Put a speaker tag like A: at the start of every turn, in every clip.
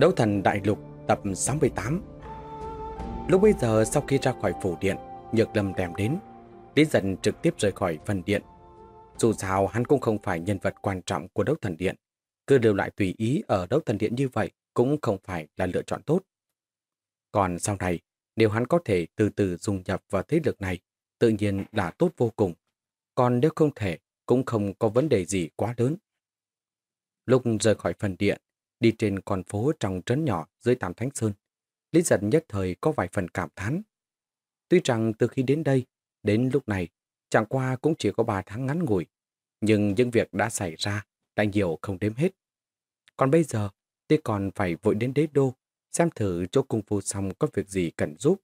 A: Đấu thần đại lục tập 68 Lúc bây giờ sau khi ra khỏi phủ điện, Nhược Lâm đem đến, Lý Dân trực tiếp rời khỏi phần điện. Dù sao hắn cũng không phải nhân vật quan trọng của đấu thần điện, cứ lưu lại tùy ý ở đấu thần điện như vậy cũng không phải là lựa chọn tốt. Còn sau này, nếu hắn có thể từ từ dung nhập vào thế lực này, tự nhiên là tốt vô cùng. Còn nếu không thể, cũng không có vấn đề gì quá lớn. Lúc rời khỏi phần điện, đi trên con phố trong trấn nhỏ dưới Tam Thánh Sơn, Lý giật nhất thời có vài phần cảm thán. Tuy rằng từ khi đến đây, đến lúc này, chẳng qua cũng chỉ có 3 tháng ngắn ngủi, nhưng những việc đã xảy ra đã nhiều không đếm hết. Còn bây giờ, tuy còn phải vội đến đế đô, xem thử chỗ cung phu xong có việc gì cần giúp.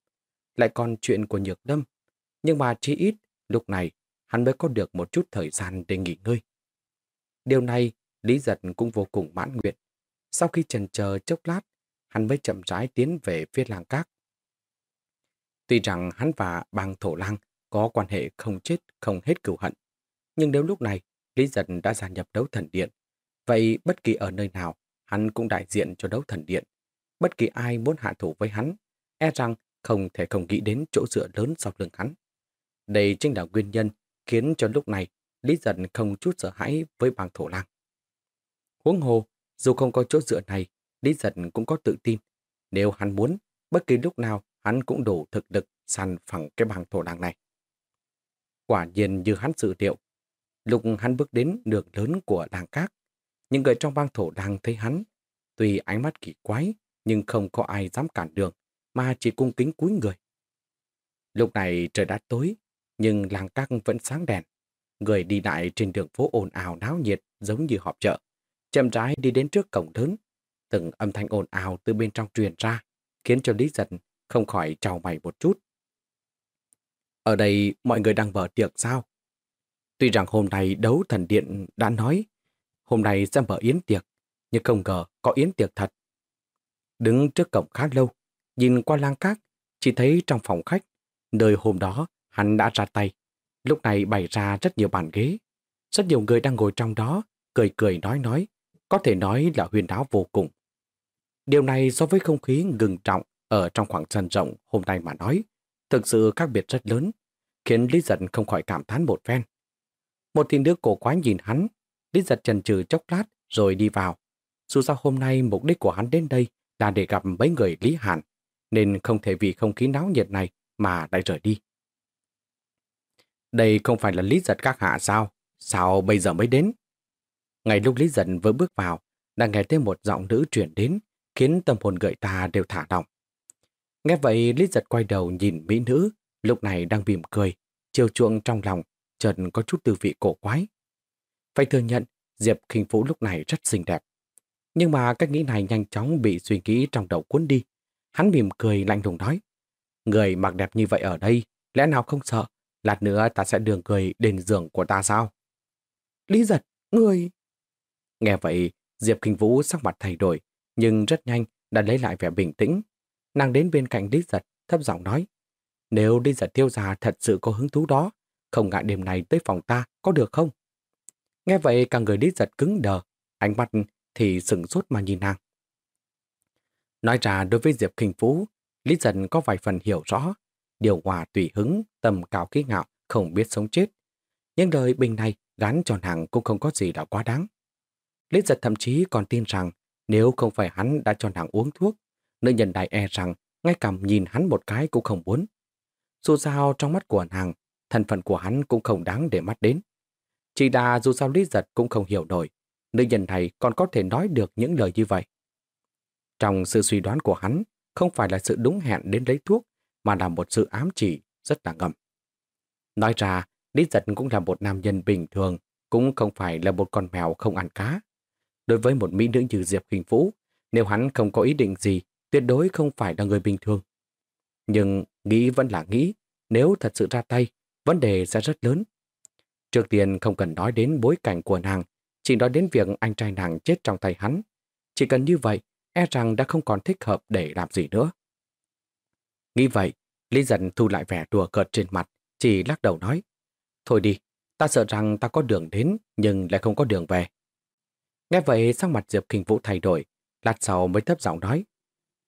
A: Lại còn chuyện của nhược đâm. Nhưng mà chỉ ít, lúc này, hắn mới có được một chút thời gian để nghỉ ngơi. Điều này, Lý Giật cũng vô cùng mãn nguyện. Sau khi chần chờ chốc lát, hắn mới chậm rãi tiến về phía làng cát. Tuy rằng hắn và bang thổ lang có quan hệ không chết không hết cửu hận, nhưng nếu lúc này Lý Dân đã gia nhập đấu thần điện, vậy bất kỳ ở nơi nào, hắn cũng đại diện cho đấu thần điện. Bất kỳ ai muốn hạ thủ với hắn, e rằng không thể không nghĩ đến chỗ dựa lớn sau lưng hắn. Đây chính là nguyên nhân khiến cho lúc này Lý Dân không chút sợ hãi với bang thổ lang. Huống hồ, dù không có chỗ dựa này, Lý Giật cũng có tự tin. Nếu hắn muốn, bất kỳ lúc nào hắn cũng đủ thực lực săn phẳng cái bang thổ đàng này. Quả nhiên như hắn dự liệu, lúc hắn bước đến đường lớn của làng cát, những người trong bang thổ lang thấy hắn, tuy ánh mắt kỳ quái, nhưng không có ai dám cản đường, mà chỉ cung kính cúi người. Lúc này trời đã tối, nhưng làng cát vẫn sáng đèn. Người đi lại trên đường phố ồn ào náo nhiệt giống như họp chợ chậm rãi đi đến trước cổng lớn. Từng âm thanh ồn ào từ bên trong truyền ra, khiến cho Lý Giật không khỏi trào mày một chút. Ở đây mọi người đang mở tiệc sao? Tuy rằng hôm nay đấu thần điện đã nói hôm nay sẽ mở yến tiệc, nhưng không ngờ có yến tiệc thật. Đứng trước cổng khá lâu, nhìn qua lang cát, chỉ thấy trong phòng khách, nơi hôm đó hắn đã ra tay. Lúc này bày ra rất nhiều bàn ghế. Rất nhiều người đang ngồi trong đó, cười cười nói nói, có thể nói là huyền áo vô cùng. Điều này so với không khí ngừng trọng ở trong khoảng sân rộng hôm nay mà nói, thực sự khác biệt rất lớn, khiến Lý Giật không khỏi cảm thán một phen. Một thiên nữ cổ quái nhìn hắn, Lý Giật chần chừ chốc lát rồi đi vào. Dù sao hôm nay mục đích của hắn đến đây là để gặp mấy người Lý Hàn, nên không thể vì không khí náo nhiệt này mà lại rời đi. Đây không phải là Lý Giật các hạ sao? Sao bây giờ mới đến? Ngày lúc Lý Dân vừa bước vào, đã nghe thêm một giọng nữ chuyển đến, khiến tâm hồn gợi ta đều thả động Nghe vậy, Lý Giật quay đầu nhìn mỹ nữ, lúc này đang bìm cười, chiều chuộng trong lòng, chợt có chút tư vị cổ quái. Phải thừa nhận, Diệp kinh Phú lúc này rất xinh đẹp. Nhưng mà cách nghĩ này nhanh chóng bị suy nghĩ trong đầu cuốn đi. Hắn mỉm cười lạnh lùng nói, Người mặc đẹp như vậy ở đây, lẽ nào không sợ, lát nữa ta sẽ đường cười đến giường của ta sao? Lý giật, người... Nghe vậy, Diệp Kinh Vũ sắc mặt thay đổi, nhưng rất nhanh đã lấy lại vẻ bình tĩnh. Nàng đến bên cạnh Lý Giật, thấp giọng nói. Nếu Lý Giật tiêu già thật sự có hứng thú đó, không ngại đêm này tới phòng ta, có được không? Nghe vậy cả người Lý Giật cứng đờ, ánh mắt thì sừng sốt mà nhìn nàng. Nói ra đối với Diệp Kinh Phú, Lý Giật có vài phần hiểu rõ, điều hòa tùy hứng, tầm cao khí ngạo, không biết sống chết. Nhưng lời bình này gắn cho nàng cũng không có gì là quá đáng. Lý giật thậm chí còn tin rằng nếu không phải hắn đã cho nàng uống thuốc, nữ nhân đại e rằng ngay cả nhìn hắn một cái cũng không muốn. Dù sao trong mắt của nàng, thân phận của hắn cũng không đáng để mắt đến. Chỉ là dù sao Lý giật cũng không hiểu nổi, nữ nhân này còn có thể nói được những lời như vậy. Trong sự suy đoán của hắn, không phải là sự đúng hẹn đến lấy thuốc, mà là một sự ám chỉ rất là ngầm. Nói ra, Lý Giật cũng là một nam nhân bình thường, cũng không phải là một con mèo không ăn cá. Đối với một mỹ nữ như Diệp Hình Vũ, nếu hắn không có ý định gì, tuyệt đối không phải là người bình thường. Nhưng nghĩ vẫn là nghĩ, nếu thật sự ra tay, vấn đề sẽ rất lớn. Trước tiên không cần nói đến bối cảnh của nàng, chỉ nói đến việc anh trai nàng chết trong tay hắn. Chỉ cần như vậy, e rằng đã không còn thích hợp để làm gì nữa. Nghĩ vậy, Lý dần thu lại vẻ đùa cợt trên mặt, chỉ lắc đầu nói. Thôi đi, ta sợ rằng ta có đường đến, nhưng lại không có đường về. Nghe vậy, sắc mặt Diệp Kinh Vũ thay đổi, lát sau mới thấp giọng nói.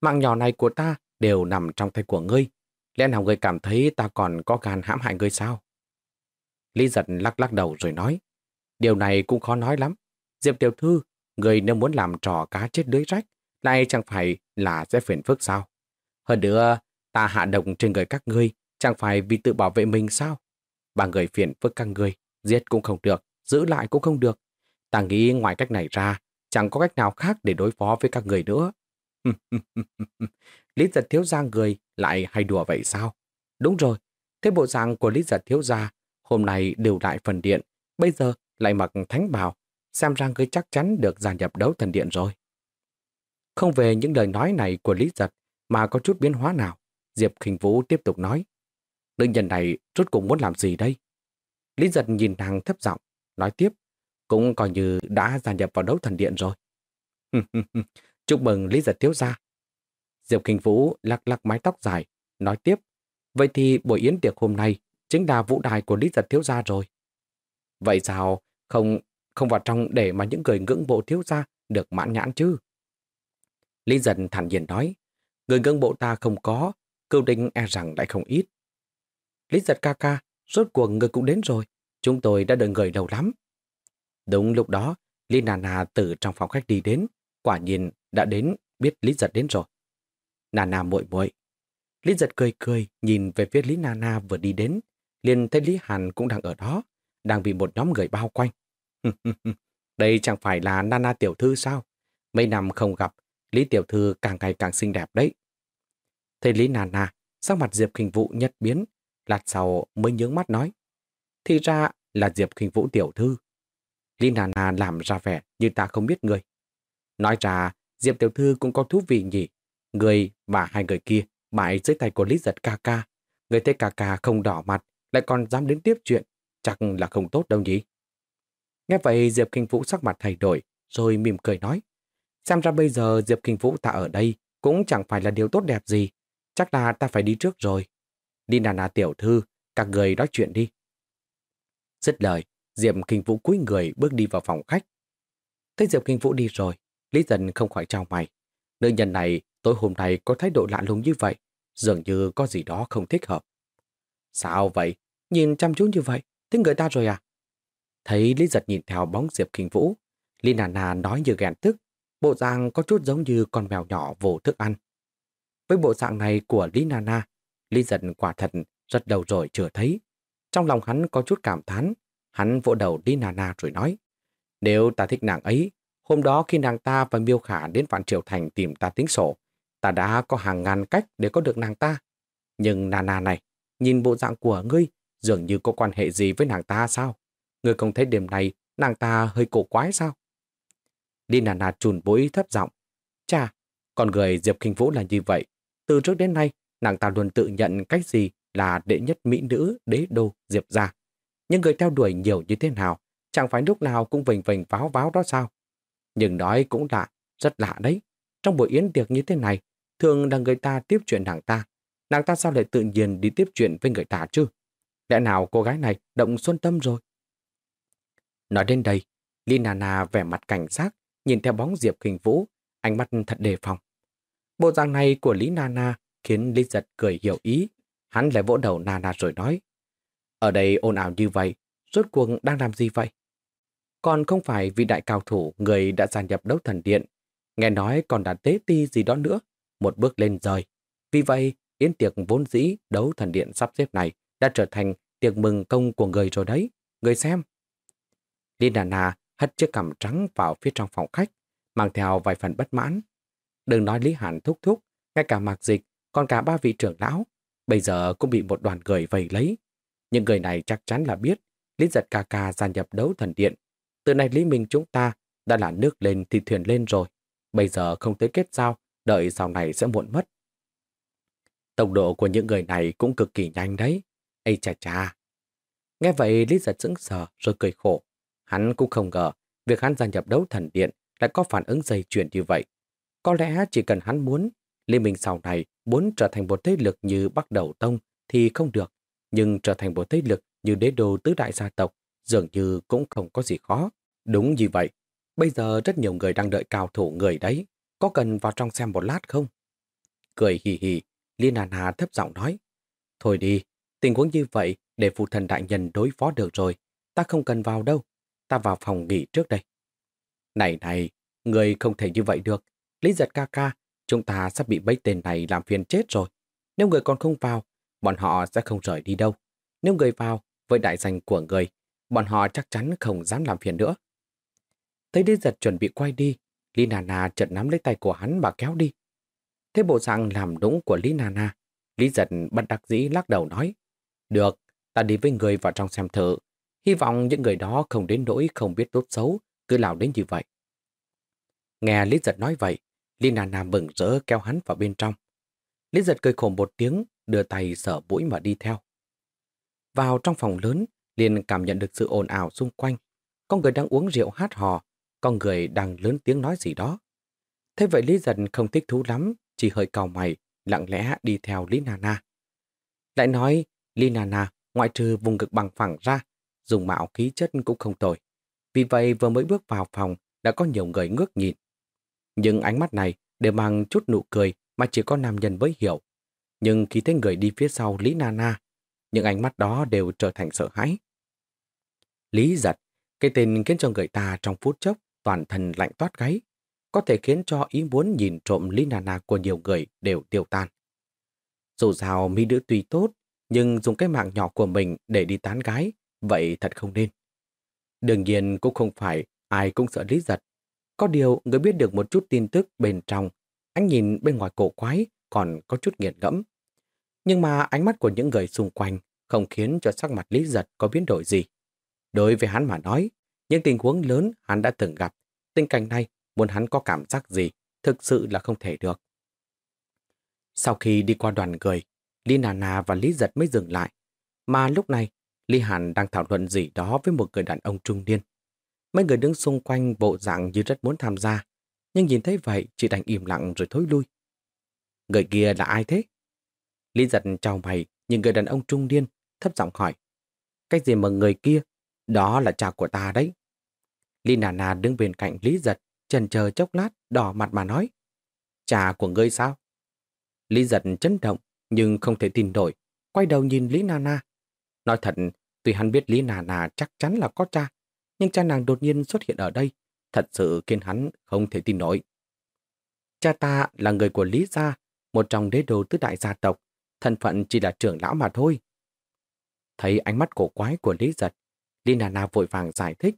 A: Mạng nhỏ này của ta đều nằm trong tay của ngươi. Lẽ nào ngươi cảm thấy ta còn có gan hãm hại ngươi sao? Lý giật lắc lắc đầu rồi nói. Điều này cũng khó nói lắm. Diệp tiểu thư, người nếu muốn làm trò cá chết lưới rách, lại chẳng phải là sẽ phiền phức sao? Hơn nữa, ta hạ độc trên người các ngươi, chẳng phải vì tự bảo vệ mình sao? Ba người phiền phức các ngươi, giết cũng không được, giữ lại cũng không được. Ta nghĩ ngoài cách này ra, chẳng có cách nào khác để đối phó với các người nữa. Lý giật thiếu gia người lại hay đùa vậy sao? Đúng rồi, thế bộ dạng của Lý giật thiếu gia hôm nay đều lại phần điện, bây giờ lại mặc thánh bào, xem ra người chắc chắn được gia nhập đấu thần điện rồi. Không về những lời nói này của Lý giật mà có chút biến hóa nào, Diệp Khinh Vũ tiếp tục nói. Nữ nhân này rốt cuộc muốn làm gì đây? Lý giật nhìn nàng thấp giọng, nói tiếp, cũng coi như đã gia nhập vào đấu thần điện rồi. Chúc mừng Lý giật thiếu gia. Diệp Kinh Vũ lắc lắc mái tóc dài, nói tiếp, vậy thì buổi yến tiệc hôm nay chính là vũ đài của Lý giật thiếu gia rồi. Vậy sao không không vào trong để mà những người ngưỡng bộ thiếu gia được mãn nhãn chứ? Lý giật thản nhiên nói, người ngưỡng bộ ta không có, cưu đinh e rằng lại không ít. Lý giật ca ca, rốt cuộc người cũng đến rồi, chúng tôi đã đợi người lâu lắm. Đúng lúc đó, Lý Nana từ trong phòng khách đi đến, quả nhiên đã đến biết Lý giật đến rồi. Nana muội muội Lý giật cười cười, nhìn về phía Lý Nana vừa đi đến, liền thấy Lý Hàn cũng đang ở đó, đang bị một nhóm người bao quanh. Đây chẳng phải là Nana tiểu thư sao? Mấy năm không gặp, Lý tiểu thư càng ngày càng xinh đẹp đấy. Thấy Lý Nana, sắc mặt Diệp Kinh Vũ nhất biến, lát sau mới nhướng mắt nói. Thì ra là Diệp Kinh Vũ tiểu thư. Lý Nana làm ra vẻ như ta không biết người. Nói ra, Diệp tiểu thư cũng có thú vị nhỉ. Người và hai người kia bại dưới tay của Lý giật ca ca. Người thấy ca ca không đỏ mặt, lại còn dám đến tiếp chuyện. Chắc là không tốt đâu nhỉ. Nghe vậy Diệp Kinh Vũ sắc mặt thay đổi, rồi mỉm cười nói. Xem ra bây giờ Diệp Kinh Vũ ta ở đây cũng chẳng phải là điều tốt đẹp gì. Chắc là ta phải đi trước rồi. Đi nà nà tiểu thư, các người nói chuyện đi. Dứt lời, Diệp Kinh Vũ cúi người bước đi vào phòng khách. Thấy Diệp Kinh Vũ đi rồi, Lý Dân không khỏi trao mày. Nữ nhân này tối hôm nay có thái độ lạ lùng như vậy, dường như có gì đó không thích hợp. Sao vậy? Nhìn chăm chú như vậy, thích người ta rồi à? Thấy Lý Giật nhìn theo bóng Diệp Kinh Vũ, Lý Nà Nà nói như ghen tức, bộ dạng có chút giống như con mèo nhỏ vô thức ăn. Với bộ dạng này của Lý Nà Nà, Lý Giật quả thật rất đầu rồi chưa thấy. Trong lòng hắn có chút cảm thán, hắn vỗ đầu đi Nà Nà rồi nói, nếu ta thích nàng ấy, hôm đó khi nàng ta và Miêu Khả đến Vạn Triều Thành tìm ta tính sổ, ta đã có hàng ngàn cách để có được nàng ta. Nhưng Nana này, nhìn bộ dạng của ngươi, dường như có quan hệ gì với nàng ta sao? Ngươi không thấy điểm này, nàng ta hơi cổ quái sao? Đi Nana chùn bối thấp giọng. Chà, con người Diệp Kinh Vũ là như vậy. Từ trước đến nay, nàng ta luôn tự nhận cách gì là đệ nhất mỹ nữ đế đô Diệp gia những người theo đuổi nhiều như thế nào, chẳng phải lúc nào cũng vình vình váo váo đó sao? Nhưng nói cũng lạ, rất lạ đấy. Trong buổi yến tiệc như thế này, thường là người ta tiếp chuyện nàng ta. Nàng ta sao lại tự nhiên đi tiếp chuyện với người ta chứ? Lẽ nào cô gái này động xuân tâm rồi? Nói đến đây, Linana vẻ mặt cảnh giác, nhìn theo bóng Diệp Kinh Vũ, ánh mắt thật đề phòng. Bộ dạng này của Lý Nana khiến Lý Giật cười hiểu ý. Hắn lại vỗ đầu Nana rồi nói. Ở đây ồn ào như vậy, rốt cuộc đang làm gì vậy? Còn không phải vị đại cao thủ người đã gia nhập đấu thần điện. Nghe nói còn đã tế ti gì đó nữa một bước lên rời. Vì vậy, yến tiệc vốn dĩ đấu thần điện sắp xếp này đã trở thành tiệc mừng công của người rồi đấy. Người xem. Lina Na hất chiếc cằm trắng vào phía trong phòng khách, mang theo vài phần bất mãn. Đừng nói Lý Hàn thúc thúc, ngay cả mạc dịch, còn cả ba vị trưởng lão, bây giờ cũng bị một đoàn người vây lấy. Những người này chắc chắn là biết Lý giật ca ca gia nhập đấu thần điện. Từ nay Lý Minh chúng ta đã là nước lên thì thuyền lên rồi. Bây giờ không tới kết giao, đợi sau này sẽ muộn mất. Tốc độ của những người này cũng cực kỳ nhanh đấy. Ây chà chà. Nghe vậy Lý giật sững sờ rồi cười khổ. Hắn cũng không ngờ việc hắn gia nhập đấu thần điện lại có phản ứng dây chuyển như vậy. Có lẽ chỉ cần hắn muốn, Liên minh sau này muốn trở thành một thế lực như Bắc Đầu Tông thì không được, nhưng trở thành một thế lực như đế đô tứ đại gia tộc dường như cũng không có gì khó. Đúng như vậy, bây giờ rất nhiều người đang đợi cao thủ người đấy, có cần vào trong xem một lát không? Cười hì hì, Liên Hàn Hà thấp giọng nói, Thôi đi, tình huống như vậy để phụ thần đại nhân đối phó được rồi, ta không cần vào đâu, ta vào phòng nghỉ trước đây. Này này, người không thể như vậy được, Lý giật ca ca, chúng ta sắp bị mấy tên này làm phiền chết rồi. Nếu người còn không vào, bọn họ sẽ không rời đi đâu. Nếu người vào, với đại danh của người, bọn họ chắc chắn không dám làm phiền nữa. Thấy Lý giật chuẩn bị quay đi, Lý Nana chợt nắm lấy tay của hắn và kéo đi. Thế bộ dạng làm đúng của Lý Nana, Lý giật bất đắc dĩ lắc đầu nói, Được, ta đi với người vào trong xem thử. Hy vọng những người đó không đến nỗi không biết tốt xấu, cứ lao đến như vậy. Nghe Lý giật nói vậy, Lý Nana mừng rỡ kéo hắn vào bên trong. Lý giật cười khổ một tiếng, đưa tay sở mũi mà đi theo. Vào trong phòng lớn, liền cảm nhận được sự ồn ào xung quanh. Con người đang uống rượu hát hò, con người đang lớn tiếng nói gì đó. Thế vậy Lý giật không thích thú lắm, chỉ hơi cầu mày, lặng lẽ đi theo Lý Nana. Lại nói, Lý Nana, ngoại trừ vùng ngực bằng phẳng ra, dùng mạo khí chất cũng không tồi. Vì vậy vừa mới bước vào phòng, đã có nhiều người ngước nhìn. Nhưng ánh mắt này đều mang chút nụ cười mà chỉ có nam nhân mới hiểu. Nhưng khi thấy người đi phía sau Lý Nana, những ánh mắt đó đều trở thành sợ hãi. Lý giật, cái tên khiến cho người ta trong phút chốc toàn thân lạnh toát gáy, có thể khiến cho ý muốn nhìn trộm Lý Nana của nhiều người đều tiêu tan. Dù sao mỹ nữ tùy tốt, nhưng dùng cái mạng nhỏ của mình để đi tán gái, vậy thật không nên. Đương nhiên cũng không phải ai cũng sợ Lý giật, có điều người biết được một chút tin tức bên trong, anh nhìn bên ngoài cổ quái còn có chút nghiền ngẫm. Nhưng mà ánh mắt của những người xung quanh không khiến cho sắc mặt Lý Giật có biến đổi gì. Đối với hắn mà nói, những tình huống lớn hắn đã từng gặp, tình cảnh này muốn hắn có cảm giác gì thực sự là không thể được. Sau khi đi qua đoàn người, Lý Nà và Lý Giật mới dừng lại. Mà lúc này, Lý Hàn đang thảo luận gì đó với một người đàn ông trung niên. Mấy người đứng xung quanh bộ dạng như rất muốn tham gia, nhưng nhìn thấy vậy chị đành im lặng rồi thối lui. Người kia là ai thế? Lý giật chào mày, nhìn người đàn ông trung niên, thấp giọng hỏi. Cái gì mà người kia? Đó là cha của ta đấy. Lý nà nà đứng bên cạnh Lý giật, chần chờ chốc lát, đỏ mặt mà nói. Cha của ngươi sao? Lý giật chấn động, nhưng không thể tin nổi, quay đầu nhìn Lý Nana. Nói thật, tuy hắn biết Lý Nana chắc chắn là có cha, nhưng cha nàng đột nhiên xuất hiện ở đây, thật sự khiến hắn không thể tin nổi. Cha ta là người của Lý Gia, một trong đế đô tứ đại gia tộc, thân phận chỉ là trưởng lão mà thôi. Thấy ánh mắt cổ quái của Lý Giật, Lý Nana vội vàng giải thích,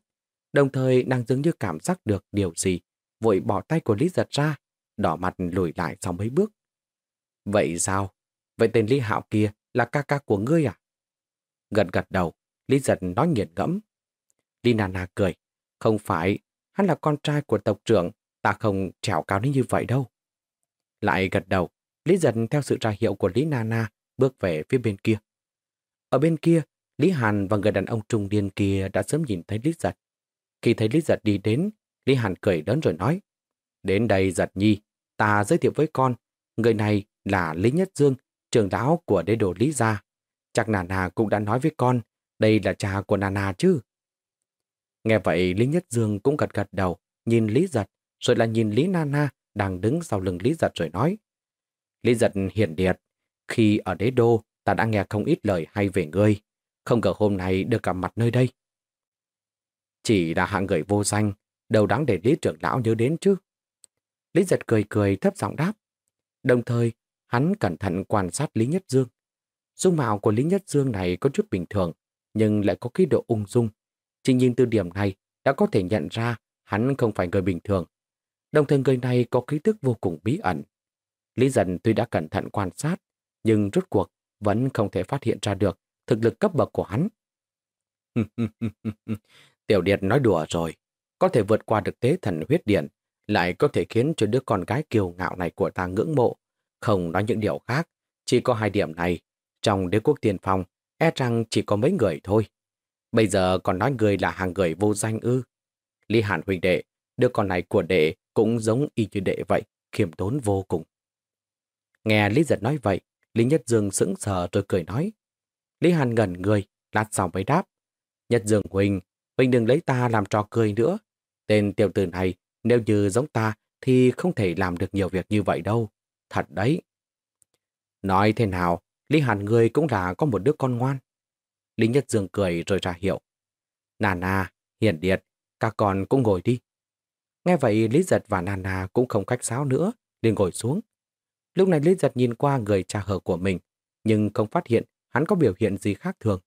A: đồng thời nàng dường như cảm giác được điều gì, vội bỏ tay của Lý Giật ra, đỏ mặt lùi lại sau mấy bước. Vậy sao? Vậy tên Lý Hạo kia là ca ca của ngươi à? Gật gật đầu, Lý Giật nói nghiền ngẫm. Linana cười. Không phải, hắn là con trai của tộc trưởng, ta không trèo cao đến như vậy đâu. Lại gật đầu, Lý Dân theo sự ra hiệu của Lý Nana bước về phía bên kia. Ở bên kia, Lý Hàn và người đàn ông trung niên kia đã sớm nhìn thấy Lý giật. Khi thấy Lý giật đi đến, Lý Hàn cười lớn rồi nói, Đến đây giật nhi, ta giới thiệu với con, người này là Lý Nhất Dương, trưởng lão của đế đồ Lý Gia. Chắc Nana cũng đã nói với con, đây là cha của Nana chứ. Nghe vậy Lý Nhất Dương cũng gật gật đầu, nhìn Lý Giật, rồi là nhìn Lý Nana đang đứng sau lưng Lý Giật rồi nói. Lý Giật hiển điệt, khi ở đế đô ta đã nghe không ít lời hay về ngươi, không ngờ hôm nay được gặp mặt nơi đây. Chỉ là hạng người vô danh, đâu đáng để Lý trưởng lão nhớ đến chứ. Lý Giật cười cười thấp giọng đáp. Đồng thời, hắn cẩn thận quan sát Lý Nhất Dương. Dung mạo của Lý Nhất Dương này có chút bình thường, nhưng lại có khí độ ung dung, chỉ nhìn từ điểm này đã có thể nhận ra hắn không phải người bình thường. Đồng thời người này có ký thức vô cùng bí ẩn. Lý dần tuy đã cẩn thận quan sát, nhưng rốt cuộc vẫn không thể phát hiện ra được thực lực cấp bậc của hắn. Tiểu Điệt nói đùa rồi. Có thể vượt qua được tế thần huyết điện, lại có thể khiến cho đứa con gái kiêu ngạo này của ta ngưỡng mộ. Không nói những điều khác, chỉ có hai điểm này. Trong đế quốc tiền phong, e rằng chỉ có mấy người thôi. Bây giờ còn nói người là hàng người vô danh ư. Lý Hàn huynh đệ, đứa con này của đệ cũng giống y như đệ vậy, khiêm tốn vô cùng. Nghe Lý Giật nói vậy, Lý Nhất Dương sững sờ rồi cười nói. Lý Hàn ngẩn người, lát sau mới đáp. Nhất Dương huynh, huynh đừng lấy ta làm trò cười nữa. Tên tiểu tử này, nếu như giống ta, thì không thể làm được nhiều việc như vậy đâu. Thật đấy. Nói thế nào, Lý Hàn người cũng là có một đứa con ngoan. Lý Nhất Dương cười rồi ra hiệu. Nana, Hiển Điệt, các con cũng ngồi đi. Nghe vậy Lý Giật và Nana cũng không cách sáo nữa, liền ngồi xuống. Lúc này Lý Giật nhìn qua người cha hờ của mình, nhưng không phát hiện hắn có biểu hiện gì khác thường.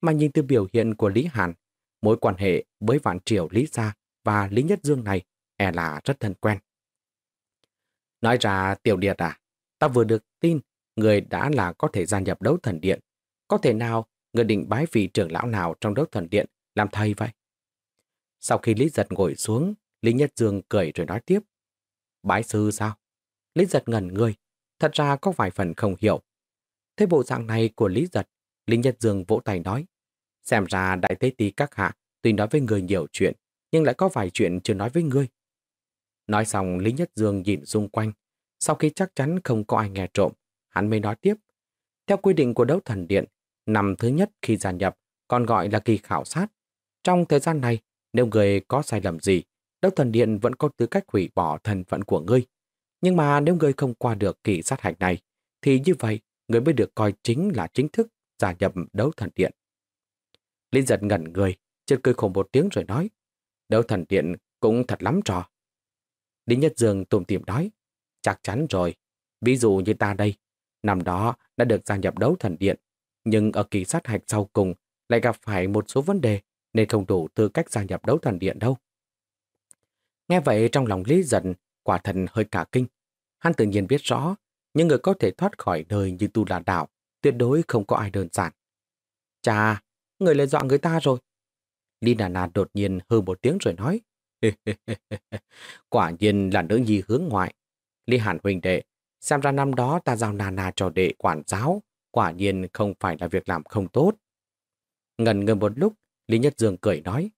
A: Mà nhìn từ biểu hiện của Lý Hàn, mối quan hệ với Vạn Triều Lý Gia và Lý Nhất Dương này e là rất thân quen. Nói ra Tiểu Điệt à, ta vừa được tin người đã là có thể gia nhập đấu thần điện. Có thể nào người định bái vị trưởng lão nào trong đấu thần điện làm thầy vậy? Sau khi Lý Giật ngồi xuống, Lý Nhất Dương cười rồi nói tiếp. Bái sư sao? Lý Giật ngẩn người, thật ra có vài phần không hiểu. Thế bộ dạng này của Lý Giật, Lý Nhất Dương vỗ tay nói. Xem ra đại tế tí các hạ tuy nói với người nhiều chuyện, nhưng lại có vài chuyện chưa nói với ngươi. Nói xong Lý Nhất Dương nhìn xung quanh, sau khi chắc chắn không có ai nghe trộm, hắn mới nói tiếp. Theo quy định của đấu thần điện, năm thứ nhất khi gia nhập còn gọi là kỳ khảo sát. Trong thời gian này, nếu người có sai lầm gì, đấu thần điện vẫn có tư cách hủy bỏ thân phận của ngươi. Nhưng mà nếu người không qua được kỳ sát hạch này, thì như vậy, người mới được coi chính là chính thức gia nhập đấu thần điện. Linh giật ngẩn người, chợt cười khổ một tiếng rồi nói, đấu thần điện cũng thật lắm trò. Đinh Nhất Dương tùm tìm nói, chắc chắn rồi, ví dụ như ta đây, năm đó đã được gia nhập đấu thần điện, nhưng ở kỳ sát hạch sau cùng lại gặp phải một số vấn đề nên không đủ tư cách gia nhập đấu thần điện đâu. Nghe vậy trong lòng Lý Dần quả thần hơi cả kinh. Hắn tự nhiên biết rõ, những người có thể thoát khỏi đời như tu là đạo, tuyệt đối không có ai đơn giản. Chà, người lại dọa người ta rồi. Lý Nà Nà đột nhiên hư một tiếng rồi nói. Quả nhiên là nữ nhi hướng ngoại. Lý Hàn huynh đệ, xem ra năm đó ta giao Nà Nà cho đệ quản giáo, quả nhiên không phải là việc làm không tốt. Ngần ngơ một lúc, Lý Nhất Dương cười nói.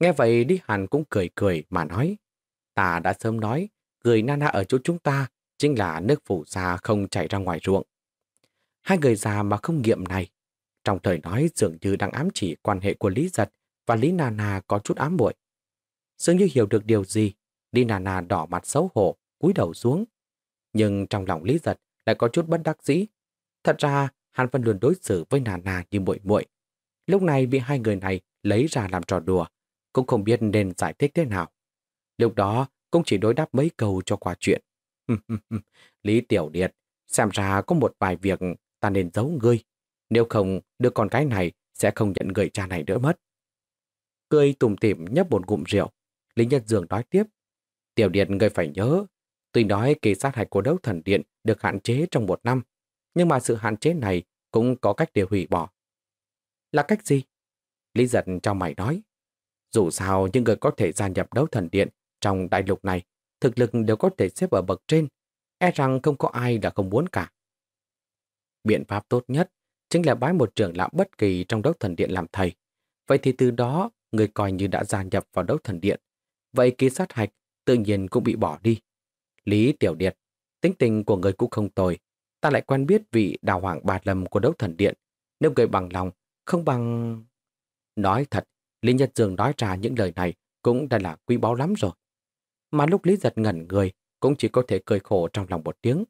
A: Nghe vậy Lý Hàn cũng cười cười mà nói. Ta đã sớm nói, người Nana ở chỗ chúng ta chính là nước phủ già không chảy ra ngoài ruộng. Hai người già mà không nghiệm này, trong thời nói dường như đang ám chỉ quan hệ của Lý Giật và Lý Nana có chút ám muội. Dường như hiểu được điều gì, Lý Nana đỏ mặt xấu hổ, cúi đầu xuống. Nhưng trong lòng Lý Giật lại có chút bất đắc dĩ. Thật ra, hắn vẫn luôn đối xử với Nana như muội muội. Lúc này bị hai người này lấy ra làm trò đùa, cũng không biết nên giải thích thế nào. Lúc đó cũng chỉ đối đáp mấy câu cho qua chuyện. Lý Tiểu Điệt, xem ra có một vài việc ta nên giấu ngươi. Nếu không, đứa con cái này sẽ không nhận người cha này nữa mất. Cười tùm tìm nhấp một ngụm rượu. Lý Nhân Dương nói tiếp. Tiểu Điệt ngươi phải nhớ, tuy nói kỳ sát hạch của đấu thần điện được hạn chế trong một năm, nhưng mà sự hạn chế này cũng có cách để hủy bỏ. Là cách gì? Lý giật trong mày nói. Dù sao những người có thể gia nhập đấu thần điện trong đại lục này, thực lực đều có thể xếp ở bậc trên, e rằng không có ai là không muốn cả. Biện pháp tốt nhất chính là bái một trưởng lão bất kỳ trong đấu thần điện làm thầy. Vậy thì từ đó, người coi như đã gia nhập vào đấu thần điện. Vậy ký sát hạch tự nhiên cũng bị bỏ đi. Lý Tiểu Điệt, tính tình của người cũng không tồi. Ta lại quen biết vị đào hoàng bà lâm của đấu thần điện. Nếu người bằng lòng, không bằng... Nói thật, Lý Nhật Dương nói ra những lời này cũng đã là quý báu lắm rồi. Mà lúc Lý Giật ngẩn người, cũng chỉ có thể cười khổ trong lòng một tiếng.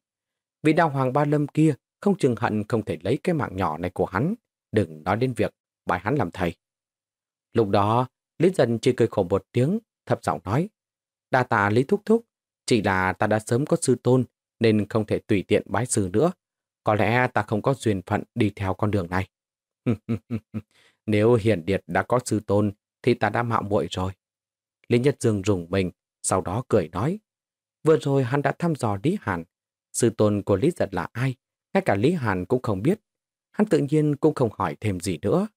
A: Vì đào hoàng ba lâm kia không chừng hận không thể lấy cái mạng nhỏ này của hắn, đừng nói đến việc bài hắn làm thầy. Lúc đó, Lý Dân chỉ cười khổ một tiếng, thấp giọng nói. Đa tạ Lý Thúc Thúc, chỉ là ta đã sớm có sư tôn, nên không thể tùy tiện bái sư nữa. Có lẽ ta không có duyên phận đi theo con đường này. Nếu Hiển Điệt đã có sư tôn, thì ta đã mạo muội rồi. Lý Nhất Dương rùng mình, sau đó cười nói. Vừa rồi hắn đã thăm dò Lý Hàn. Sư tôn của Lý Giật là ai? Ngay cả Lý Hàn cũng không biết. Hắn tự nhiên cũng không hỏi thêm gì nữa.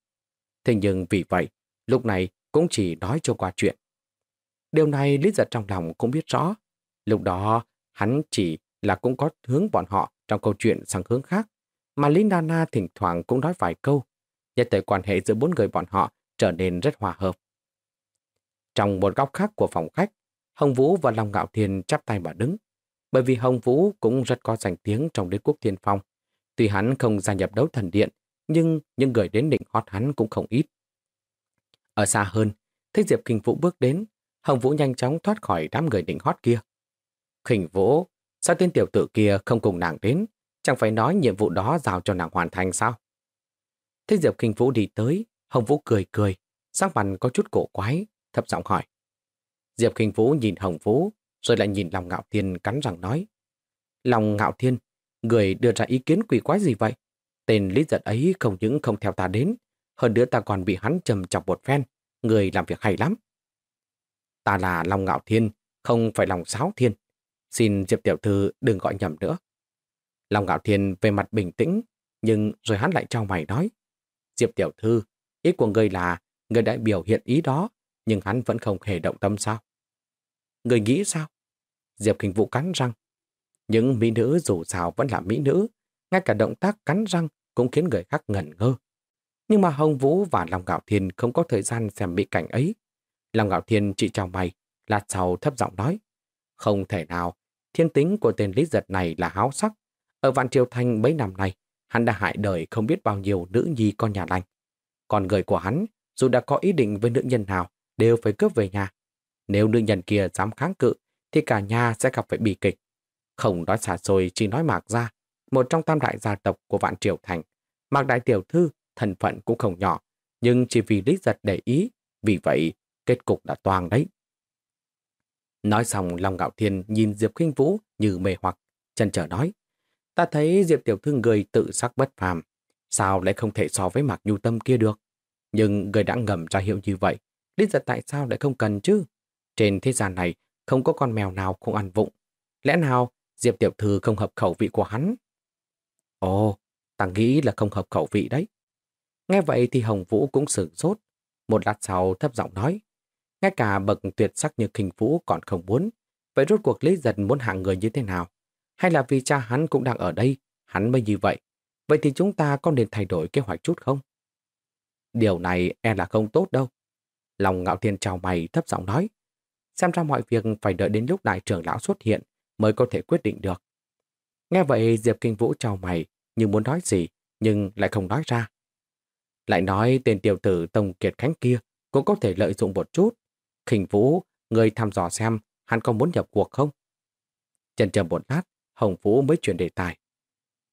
A: Thế nhưng vì vậy, lúc này cũng chỉ nói cho qua chuyện. Điều này Lý Giật trong lòng cũng biết rõ. Lúc đó, hắn chỉ là cũng có hướng bọn họ trong câu chuyện sang hướng khác, mà Lý Nana thỉnh thoảng cũng nói vài câu, nhất tới quan hệ giữa bốn người bọn họ trở nên rất hòa hợp. Trong một góc khác của phòng khách, Hồng Vũ và Long Ngạo Thiên chắp tay mà đứng, bởi vì Hồng Vũ cũng rất có danh tiếng trong đế quốc thiên phong. Tuy hắn không gia nhập đấu thần điện, nhưng những người đến định hót hắn cũng không ít. Ở xa hơn, thấy Diệp Kinh Vũ bước đến, Hồng Vũ nhanh chóng thoát khỏi đám người định hót kia. Khỉnh Vũ, sao tên tiểu tử kia không cùng nàng đến? Chẳng phải nói nhiệm vụ đó giao cho nàng hoàn thành sao? Thấy Diệp Kinh Vũ đi tới, Hồng Vũ cười cười, sắc mặt có chút cổ quái, thấp giọng hỏi. Diệp Kinh Vũ nhìn Hồng Vũ, rồi lại nhìn Lòng Ngạo Thiên cắn răng nói. Lòng Ngạo Thiên, người đưa ra ý kiến quỷ quái gì vậy? Tên lý giật ấy không những không theo ta đến, hơn nữa ta còn bị hắn trầm chọc một phen, người làm việc hay lắm. Ta là Long Ngạo Thiên, không phải lòng Sáo Thiên. Xin Diệp Tiểu Thư đừng gọi nhầm nữa. Long Ngạo Thiên về mặt bình tĩnh, nhưng rồi hắn lại trao mày nói. Diệp Tiểu Thư, ý của người là người đã biểu hiện ý đó, nhưng hắn vẫn không hề động tâm sao? Người nghĩ sao? Diệp Kinh Vũ cắn răng. Những mỹ nữ dù sao vẫn là mỹ nữ, ngay cả động tác cắn răng cũng khiến người khác ngẩn ngơ. Nhưng mà Hồng Vũ và Long Ngạo Thiên không có thời gian xem mỹ cảnh ấy. Long Ngạo Thiên chỉ chào mày, lát sau thấp giọng nói. Không thể nào, thiên tính của tên lý giật này là háo sắc. Ở Vạn Triều Thanh mấy năm nay, hắn đã hại đời không biết bao nhiêu nữ nhi con nhà lành. Còn người của hắn, dù đã có ý định với nữ nhân nào, đều phải cướp về nhà. Nếu nữ nhân kia dám kháng cự, thì cả nhà sẽ gặp phải bi kịch. Không nói xả rồi chỉ nói mạc ra, một trong tam đại gia tộc của Vạn Triều Thành. Mạc Đại Tiểu Thư, thần phận cũng không nhỏ, nhưng chỉ vì lý giật để ý, vì vậy kết cục đã toàn đấy. Nói xong Long Ngạo Thiên nhìn Diệp Kinh Vũ như mê hoặc, chân trở nói. Ta thấy Diệp Tiểu Thư người tự sắc bất phàm, sao lại không thể so với Mạc Nhu Tâm kia được? Nhưng người đã ngầm ra hiệu như vậy, lý giật tại sao lại không cần chứ? Trên thế gian này không có con mèo nào không ăn vụng. Lẽ nào Diệp Tiểu Thư không hợp khẩu vị của hắn? Ồ, ta nghĩ là không hợp khẩu vị đấy. Nghe vậy thì Hồng Vũ cũng sửng sốt. Một lát sau thấp giọng nói. Ngay cả bậc tuyệt sắc như Kinh Vũ còn không muốn. Vậy rốt cuộc Lý Giật muốn hạng người như thế nào? Hay là vì cha hắn cũng đang ở đây, hắn mới như vậy? Vậy thì chúng ta có nên thay đổi kế hoạch chút không? Điều này e là không tốt đâu. Lòng ngạo thiên chào mày thấp giọng nói. Xem ra mọi việc phải đợi đến lúc đại trưởng lão xuất hiện mới có thể quyết định được. Nghe vậy Diệp Kinh Vũ chào mày như muốn nói gì nhưng lại không nói ra. Lại nói tên tiểu tử Tông Kiệt Khánh kia cũng có thể lợi dụng một chút. Khinh Vũ, người thăm dò xem hắn có muốn nhập cuộc không? Chần chờ một lát, Hồng Vũ mới chuyển đề tài.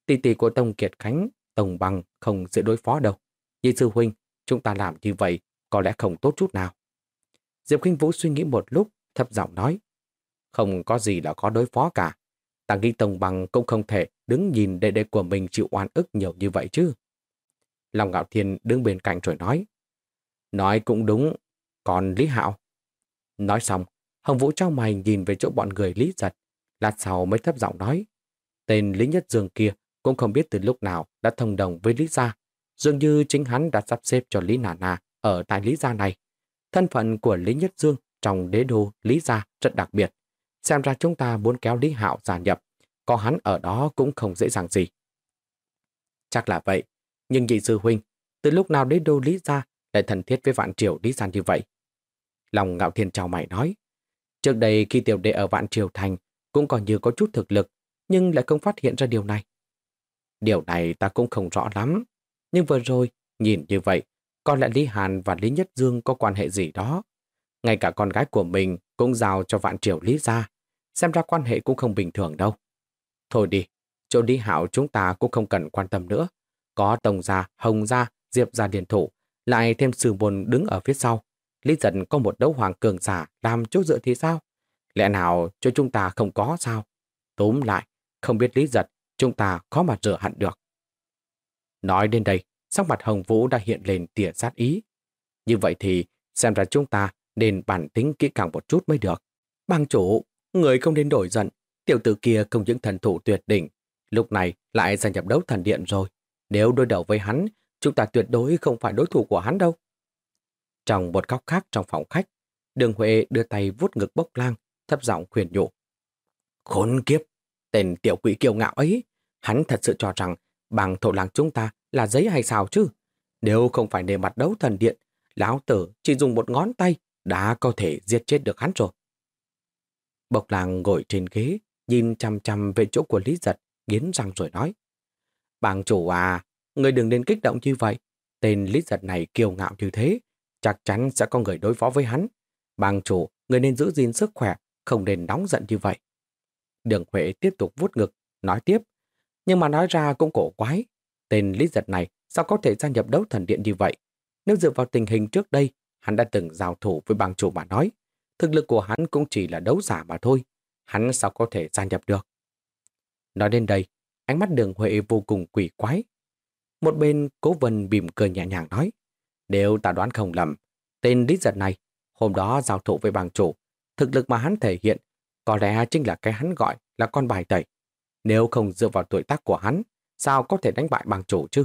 A: Tỷ tỷ của Tông Kiệt Khánh, Tông Bằng không dễ đối phó đâu. Như sư huynh, chúng ta làm như vậy có lẽ không tốt chút nào. Diệp Kinh Vũ suy nghĩ một lúc, thấp giọng nói. Không có gì là có đối phó cả. Ta nghĩ Tông Bằng cũng không thể đứng nhìn đệ đệ của mình chịu oan ức nhiều như vậy chứ. Long Ngạo Thiên đứng bên cạnh rồi nói. Nói cũng đúng, còn Lý Hạo. Nói xong, Hồng Vũ trong mày nhìn về chỗ bọn người Lý giật. Lát sau mới thấp giọng nói. Tên Lý Nhất Dương kia cũng không biết từ lúc nào đã thông đồng với Lý Gia. Dường như chính hắn đã sắp xếp cho Lý Nà Nà ở tại Lý Gia này. Thân phận của Lý Nhất Dương trong đế đô Lý Gia rất đặc biệt. Xem ra chúng ta muốn kéo Lý Hạo gia nhập, có hắn ở đó cũng không dễ dàng gì. Chắc là vậy, nhưng nhị sư huynh, từ lúc nào đế đô Lý Gia lại thần thiết với vạn triều Lý Gia như vậy? Lòng ngạo thiên chào mày nói, trước đây khi tiểu đệ ở vạn triều thành cũng còn như có chút thực lực, nhưng lại không phát hiện ra điều này. Điều này ta cũng không rõ lắm, nhưng vừa rồi, nhìn như vậy, có lẽ Lý Hàn và Lý Nhất Dương có quan hệ gì đó. Ngay cả con gái của mình cũng giao cho vạn triều Lý Gia, xem ra quan hệ cũng không bình thường đâu. Thôi đi, chỗ Lý hảo chúng ta cũng không cần quan tâm nữa. Có Tông Gia, Hồng Gia, Diệp Gia điền thủ, lại thêm sư môn đứng ở phía sau. Lý giật có một đấu hoàng cường giả làm chỗ dựa thì sao? Lẽ nào cho chúng ta không có sao? Tóm lại, không biết lý giật, chúng ta khó mà rửa hẳn được. Nói đến đây, sắc mặt Hồng Vũ đã hiện lên tỉa sát ý. Như vậy thì, xem ra chúng ta nên bản tính kỹ càng một chút mới được. Bang chủ, người không nên đổi giận, tiểu tử kia không những thần thủ tuyệt đỉnh, lúc này lại gia nhập đấu thần điện rồi. Nếu đối đầu với hắn, chúng ta tuyệt đối không phải đối thủ của hắn đâu. Trong một góc khác trong phòng khách, đường Huệ đưa tay vuốt ngực bốc lang, thấp giọng khuyên nhủ. Khốn kiếp, tên tiểu quỷ kiêu ngạo ấy, hắn thật sự cho rằng bằng thổ làng chúng ta là giấy hay sao chứ? Nếu không phải để mặt đấu thần điện, lão tử chỉ dùng một ngón tay đã có thể giết chết được hắn rồi. Bộc làng ngồi trên ghế, nhìn chăm chăm về chỗ của Lý Giật, nghiến răng rồi nói. Bàng chủ à, người đừng nên kích động như vậy. Tên Lý Giật này kiêu ngạo như thế, chắc chắn sẽ có người đối phó với hắn. Bàng chủ, người nên giữ gìn sức khỏe, không nên nóng giận như vậy. Đường Huệ tiếp tục vuốt ngực, nói tiếp. Nhưng mà nói ra cũng cổ quái. Tên Lý Giật này sao có thể gia nhập đấu thần điện như vậy? Nếu dựa vào tình hình trước đây, hắn đã từng giao thủ với bang chủ mà nói. Thực lực của hắn cũng chỉ là đấu giả mà thôi. Hắn sao có thể gia nhập được? Nói đến đây, ánh mắt đường Huệ vô cùng quỷ quái. Một bên cố vân bìm cười nhẹ nhàng nói. Nếu ta đoán không lầm, tên Lý Giật này, hôm đó giao thủ với bang chủ, thực lực mà hắn thể hiện có lẽ chính là cái hắn gọi là con bài tẩy. Nếu không dựa vào tuổi tác của hắn, sao có thể đánh bại bang chủ chứ?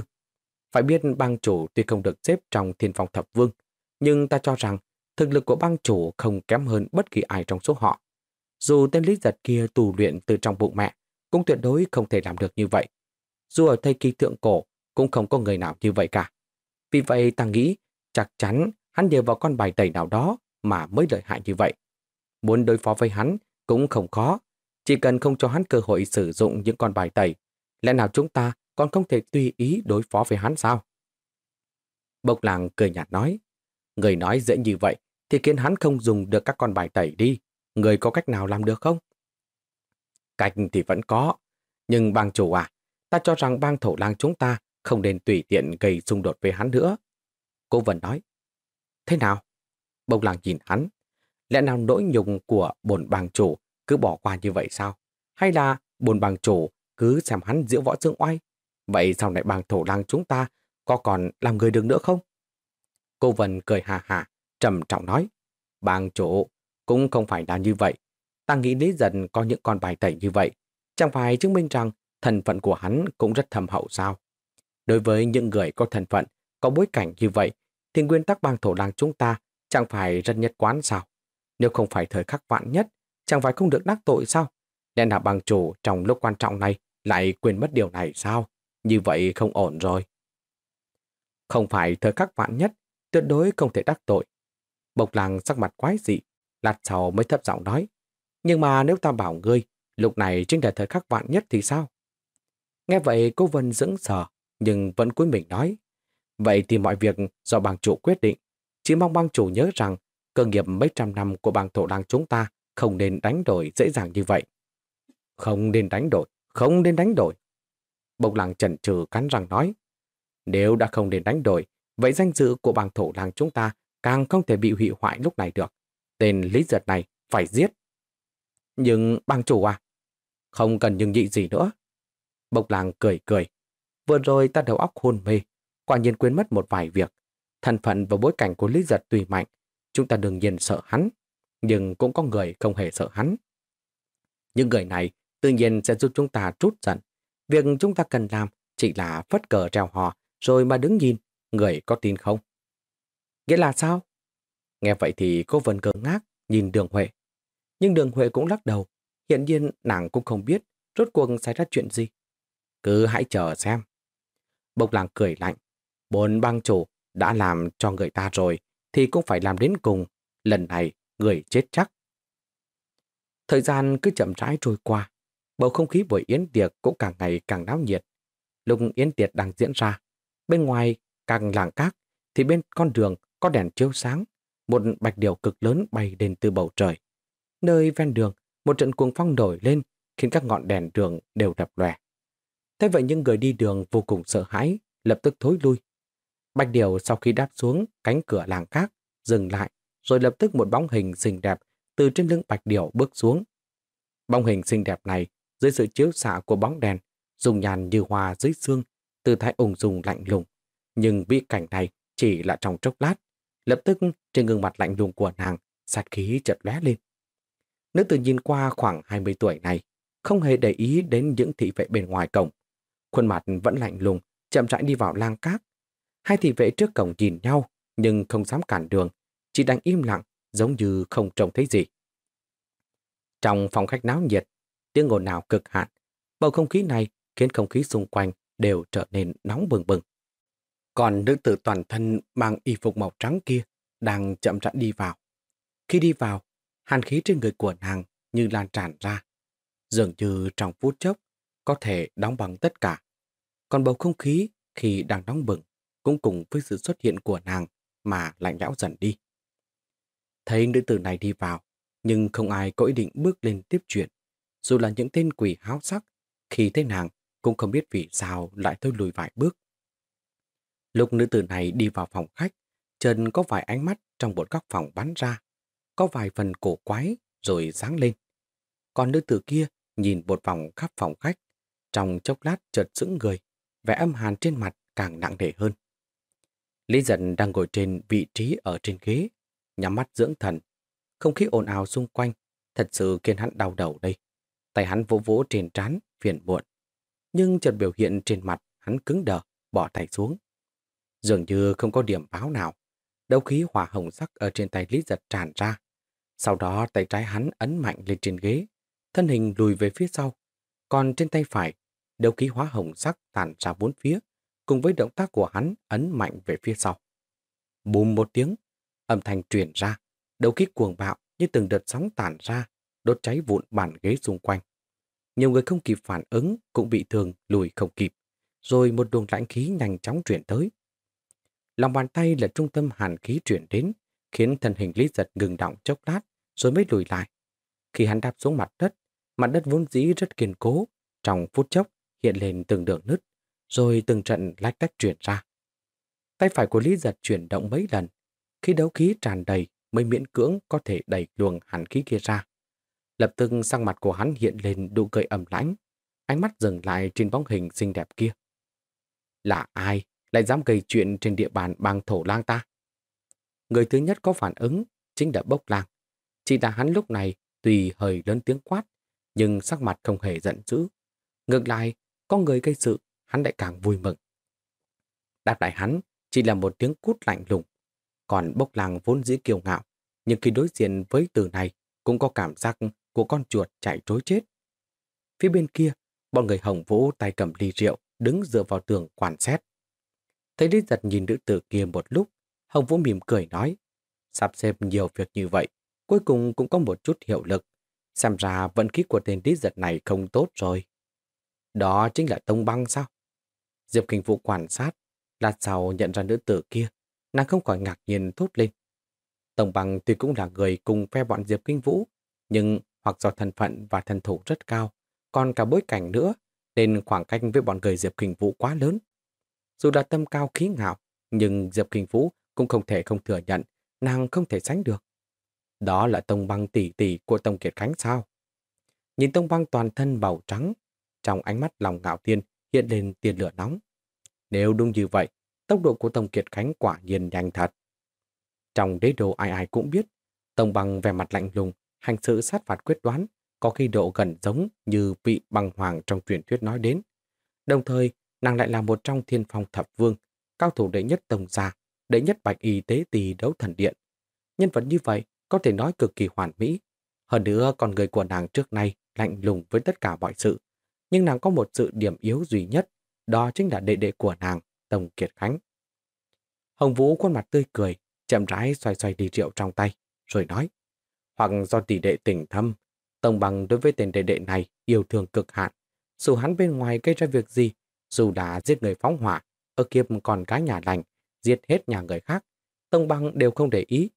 A: Phải biết bang chủ tuy không được xếp trong thiên phong thập vương, nhưng ta cho rằng thực lực của bang chủ không kém hơn bất kỳ ai trong số họ. Dù tên lý giật kia tù luyện từ trong bụng mẹ, cũng tuyệt đối không thể làm được như vậy. Dù ở thời kỳ thượng cổ, cũng không có người nào như vậy cả. Vì vậy ta nghĩ chắc chắn hắn nhờ vào con bài tẩy nào đó mà mới lợi hại như vậy. Muốn đối phó với hắn cũng không khó. Chỉ cần không cho hắn cơ hội sử dụng những con bài tẩy, lẽ nào chúng ta còn không thể tùy ý đối phó với hắn sao? Bộc làng cười nhạt nói, người nói dễ như vậy thì khiến hắn không dùng được các con bài tẩy đi. Người có cách nào làm được không? Cách thì vẫn có, nhưng bang chủ à, ta cho rằng bang thổ lang chúng ta không nên tùy tiện gây xung đột với hắn nữa. Cô Vân nói, thế nào? Bông làng nhìn hắn, Lẽ nào nỗi nhung của bồn bàng chủ cứ bỏ qua như vậy sao? Hay là bồn bàng chủ cứ xem hắn diễu võ dương oai? Vậy sau này bàng thổ lang chúng ta có còn làm người được nữa không? Cô Vân cười hà hà, trầm trọng nói. Bàng chủ cũng không phải là như vậy. Ta nghĩ lý dần có những con bài tẩy như vậy. Chẳng phải chứng minh rằng thần phận của hắn cũng rất thầm hậu sao? Đối với những người có thân phận, có bối cảnh như vậy, thì nguyên tắc bang thổ làng chúng ta chẳng phải rất nhất quán sao? Nếu không phải thời khắc vạn nhất, chẳng phải không được đắc tội sao? Nên là bang chủ trong lúc quan trọng này lại quên mất điều này sao? Như vậy không ổn rồi. Không phải thời khắc vạn nhất, tuyệt đối không thể đắc tội. Bộc làng sắc mặt quái dị, lạt sau mới thấp giọng nói. Nhưng mà nếu ta bảo ngươi, lúc này chính là thời khắc vạn nhất thì sao? Nghe vậy cô Vân dững sờ, nhưng vẫn cuối mình nói. Vậy thì mọi việc do bang chủ quyết định. Chỉ mong bang chủ nhớ rằng cơ nghiệp mấy trăm năm của bang thổ lang chúng ta không nên đánh đổi dễ dàng như vậy. Không nên đánh đổi, không nên đánh đổi. Bộc làng chần chừ cắn răng nói. Nếu đã không nên đánh đổi, vậy danh dự của bang thổ lang chúng ta càng không thể bị hủy hoại lúc này được. Tên lý giật này phải giết. Nhưng bang chủ à, không cần nhưng nhị gì nữa. Bộc làng cười cười. Vừa rồi ta đầu óc hôn mê, quả nhiên quên mất một vài việc. Thân phận và bối cảnh của Lý Giật tùy mạnh, Chúng ta đương nhiên sợ hắn, nhưng cũng có người không hề sợ hắn. Những người này tự nhiên sẽ giúp chúng ta trút giận. Việc chúng ta cần làm chỉ là phất cờ treo hò rồi mà đứng nhìn, người có tin không? Nghĩa là sao? Nghe vậy thì cô Vân cờ ngác nhìn đường Huệ. Nhưng đường Huệ cũng lắc đầu. Hiện nhiên nàng cũng không biết rốt cuộc xảy ra chuyện gì. Cứ hãy chờ xem. Bộc làng cười lạnh. Bốn bang chủ đã làm cho người ta rồi thì cũng phải làm đến cùng. Lần này, người chết chắc. Thời gian cứ chậm rãi trôi qua. Bầu không khí buổi yến tiệc cũng càng ngày càng náo nhiệt. Lúc yến tiệc đang diễn ra, bên ngoài càng làng cát thì bên con đường có đèn chiếu sáng. Một bạch điều cực lớn bay lên từ bầu trời. Nơi ven đường, một trận cuồng phong nổi lên khiến các ngọn đèn đường đều đập lòe. Thế vậy những người đi đường vô cùng sợ hãi, lập tức thối lui, Bạch Điều sau khi đáp xuống cánh cửa làng cát, dừng lại, rồi lập tức một bóng hình xinh đẹp từ trên lưng Bạch Điều bước xuống. Bóng hình xinh đẹp này, dưới sự chiếu xạ của bóng đèn, dùng nhàn như hoa dưới xương, tư thái ung dung lạnh lùng. Nhưng bi cảnh này chỉ là trong chốc lát, lập tức trên gương mặt lạnh lùng của nàng, sát khí chợt lóe lên. Nữ tử nhìn qua khoảng 20 tuổi này, không hề để ý đến những thị vệ bên ngoài cổng. Khuôn mặt vẫn lạnh lùng, chậm rãi đi vào lang cát, Hai thị vệ trước cổng nhìn nhau, nhưng không dám cản đường, chỉ đang im lặng, giống như không trông thấy gì. Trong phòng khách náo nhiệt, tiếng ồn nào cực hạn, bầu không khí này khiến không khí xung quanh đều trở nên nóng bừng bừng. Còn nữ tử toàn thân mang y phục màu trắng kia đang chậm rãi đi vào. Khi đi vào, hàn khí trên người của nàng như lan tràn ra. Dường như trong phút chốc có thể đóng bằng tất cả. Còn bầu không khí khi đang nóng bừng cũng cùng với sự xuất hiện của nàng mà lạnh lẽo dần đi. Thấy nữ tử này đi vào, nhưng không ai có ý định bước lên tiếp chuyện. Dù là những tên quỷ háo sắc, khi thấy nàng cũng không biết vì sao lại thôi lùi vài bước. Lúc nữ tử này đi vào phòng khách, Trần có vài ánh mắt trong một góc phòng bắn ra, có vài phần cổ quái rồi sáng lên. Còn nữ tử kia nhìn một vòng khắp phòng khách, trong chốc lát chợt sững người, vẻ âm hàn trên mặt càng nặng nề hơn. Lý giận đang ngồi trên vị trí ở trên ghế, nhắm mắt dưỡng thần. Không khí ồn ào xung quanh, thật sự khiến hắn đau đầu đây. Tay hắn vỗ vỗ trên trán, phiền muộn. Nhưng chợt biểu hiện trên mặt, hắn cứng đờ, bỏ tay xuống. Dường như không có điểm báo nào. Đấu khí hỏa hồng sắc ở trên tay Lý giật tràn ra. Sau đó tay trái hắn ấn mạnh lên trên ghế, thân hình lùi về phía sau. Còn trên tay phải, đầu khí hóa hồng sắc tàn ra bốn phía, cùng với động tác của hắn ấn mạnh về phía sau. Bùm một tiếng, âm thanh truyền ra, đầu khí cuồng bạo như từng đợt sóng tản ra, đốt cháy vụn bàn ghế xung quanh. Nhiều người không kịp phản ứng cũng bị thương lùi không kịp, rồi một luồng lãnh khí nhanh chóng chuyển tới. Lòng bàn tay là trung tâm hàn khí chuyển đến, khiến thân hình Lý Giật ngừng động chốc lát, rồi mới lùi lại. Khi hắn đáp xuống mặt đất, mặt đất vốn dĩ rất kiên cố, trong phút chốc hiện lên từng đường nứt, rồi từng trận lách tách chuyển ra. Tay phải của Lý Giật chuyển động mấy lần, khi đấu khí tràn đầy mới miễn cưỡng có thể đẩy luồng hàn khí kia ra. Lập tức sang mặt của hắn hiện lên đủ cười ẩm lãnh, ánh mắt dừng lại trên bóng hình xinh đẹp kia. Là ai lại dám gây chuyện trên địa bàn bang thổ lang ta? Người thứ nhất có phản ứng chính là bốc lang. Chỉ là hắn lúc này tùy hơi lớn tiếng quát, nhưng sắc mặt không hề giận dữ. Ngược lại, có người gây sự hắn lại càng vui mừng. Đáp lại hắn chỉ là một tiếng cút lạnh lùng. Còn bốc làng vốn dĩ kiêu ngạo, nhưng khi đối diện với từ này cũng có cảm giác của con chuột chạy trối chết. Phía bên kia, bọn người hồng vũ tay cầm ly rượu, đứng dựa vào tường quan xét. Thấy Lý Giật nhìn nữ tử kia một lúc, Hồng Vũ mỉm cười nói, sắp xếp nhiều việc như vậy, cuối cùng cũng có một chút hiệu lực. Xem ra vận khí của tên Lý Giật này không tốt rồi. Đó chính là tông băng sao? Diệp Kinh Vũ quan sát, lát sau nhận ra nữ tử kia, nàng không khỏi ngạc nhiên thốt lên. Tông băng tuy cũng là người cùng phe bọn Diệp Kinh Vũ, nhưng hoặc do thân phận và thân thủ rất cao, còn cả bối cảnh nữa, nên khoảng cách với bọn người Diệp Kinh Vũ quá lớn. Dù đã tâm cao khí ngạo, nhưng Diệp Kinh Vũ cũng không thể không thừa nhận nàng không thể sánh được. Đó là tông băng tỷ tỷ của Tông Kiệt Khánh sao? Nhìn tông băng toàn thân màu trắng, trong ánh mắt lòng ngạo tiên hiện lên tiền lửa nóng. Nếu đúng như vậy, tốc độ của Tông Kiệt Khánh quả nhiên nhanh thật. Trong đế đồ ai ai cũng biết, Tông Bằng vẻ mặt lạnh lùng, hành sự sát phạt quyết đoán, có khi độ gần giống như vị băng hoàng trong truyền thuyết nói đến. Đồng thời, nàng lại là một trong thiên phong thập vương, cao thủ đệ nhất Tông gia, đệ nhất bạch y tế tỳ đấu thần điện. Nhân vật như vậy có thể nói cực kỳ hoàn mỹ. Hơn nữa, con người của nàng trước nay lạnh lùng với tất cả mọi sự, nhưng nàng có một sự điểm yếu duy nhất, đó chính là đệ đệ của nàng, Tông Kiệt Khánh. Hồng Vũ khuôn mặt tươi cười, chậm rãi xoay xoay đi rượu trong tay, rồi nói, hoặc do tỷ đệ tình thâm, Tông Bằng đối với tên đệ đệ này yêu thương cực hạn, dù hắn bên ngoài gây ra việc gì, dù đã giết người phóng hỏa, ở kiếp còn cái nhà lành, giết hết nhà người khác, Tông Bằng đều không để ý.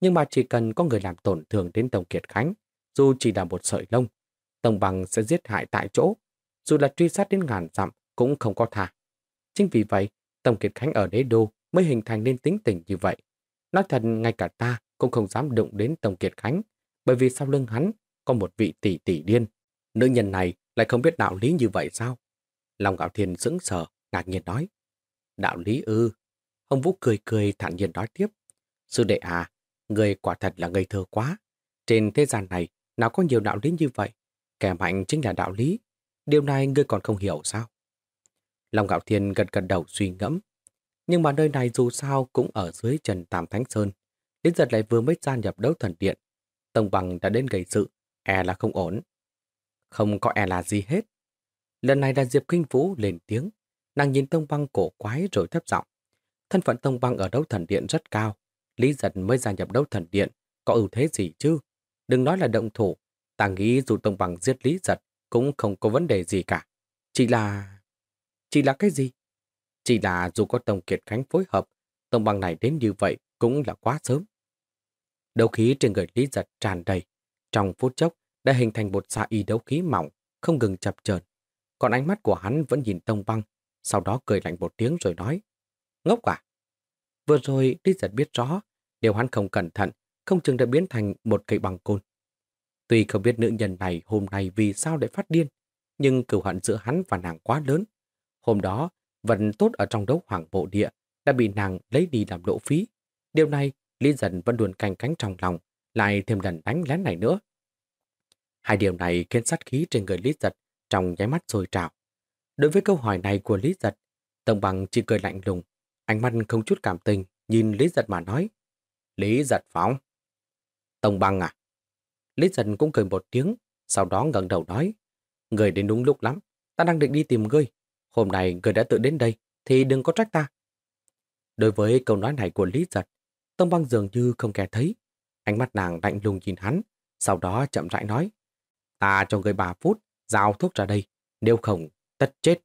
A: Nhưng mà chỉ cần có người làm tổn thương đến Tông Kiệt Khánh, dù chỉ là một sợi lông, Tông Bằng sẽ giết hại tại chỗ, dù là truy sát đến ngàn dặm cũng không có thà Chính vì vậy, Tổng Kiệt Khánh ở đế đô mới hình thành nên tính tình như vậy. Nói thật, ngay cả ta cũng không dám đụng đến Tổng Kiệt Khánh, bởi vì sau lưng hắn có một vị tỷ tỷ điên. Nữ nhân này lại không biết đạo lý như vậy sao? Lòng gạo thiên sững sờ, ngạc nhiên nói. Đạo lý ư? Ông Vũ cười cười thản nhiên nói tiếp. Sư đệ à, người quả thật là ngây thơ quá. Trên thế gian này, nào có nhiều đạo lý như vậy? Kẻ mạnh chính là đạo lý, Điều này ngươi còn không hiểu sao? Long Gạo Thiên gật gật đầu suy ngẫm. Nhưng mà nơi này dù sao cũng ở dưới trần Tam Thánh Sơn. Lý giật lại vừa mới gia nhập đấu thần điện. Tông bằng đã đến gây sự, e là không ổn. Không có e là gì hết. Lần này là Diệp Kinh Vũ lên tiếng. Nàng nhìn Tông băng cổ quái rồi thấp giọng. Thân phận Tông băng ở đấu thần điện rất cao. Lý giật mới gia nhập đấu thần điện, có ưu thế gì chứ? Đừng nói là động thủ. Ta nghĩ dù Tông băng giết Lý giật cũng không có vấn đề gì cả. Chỉ là... Chỉ là cái gì? Chỉ là dù có Tông Kiệt Khánh phối hợp, Tông băng này đến như vậy cũng là quá sớm. Đấu khí trên người Lý giật tràn đầy. Trong phút chốc đã hình thành một xa y đấu khí mỏng, không ngừng chập chờn. Còn ánh mắt của hắn vẫn nhìn Tông băng, sau đó cười lạnh một tiếng rồi nói. Ngốc à? Vừa rồi Lý giật biết rõ, nếu hắn không cẩn thận, không chừng đã biến thành một cây băng côn. Tuy không biết nữ nhân này hôm nay vì sao lại phát điên, nhưng cửu hận giữa hắn và nàng quá lớn. Hôm đó, vận tốt ở trong đấu hoàng bộ địa đã bị nàng lấy đi làm lộ phí. Điều này, Lý dần vẫn luôn canh cánh trong lòng, lại thêm lần đánh lén này nữa. Hai điều này khiến sát khí trên người Lý giật trong nháy mắt rồi trào. Đối với câu hỏi này của Lý giật, Tông Bằng chỉ cười lạnh lùng, ánh mắt không chút cảm tình, nhìn Lý giật mà nói. Lý giật phóng. Tông Bằng à? Lý giật cũng cười một tiếng, sau đó ngẩng đầu nói. Người đến đúng lúc lắm, ta đang định đi tìm ngươi. Hôm nay người đã tự đến đây, thì đừng có trách ta. Đối với câu nói này của Lý giật, Tông Băng dường như không nghe thấy. Ánh mắt nàng lạnh lùng nhìn hắn, sau đó chậm rãi nói. Ta cho người ba phút, giao thuốc ra đây, nếu không, tất chết.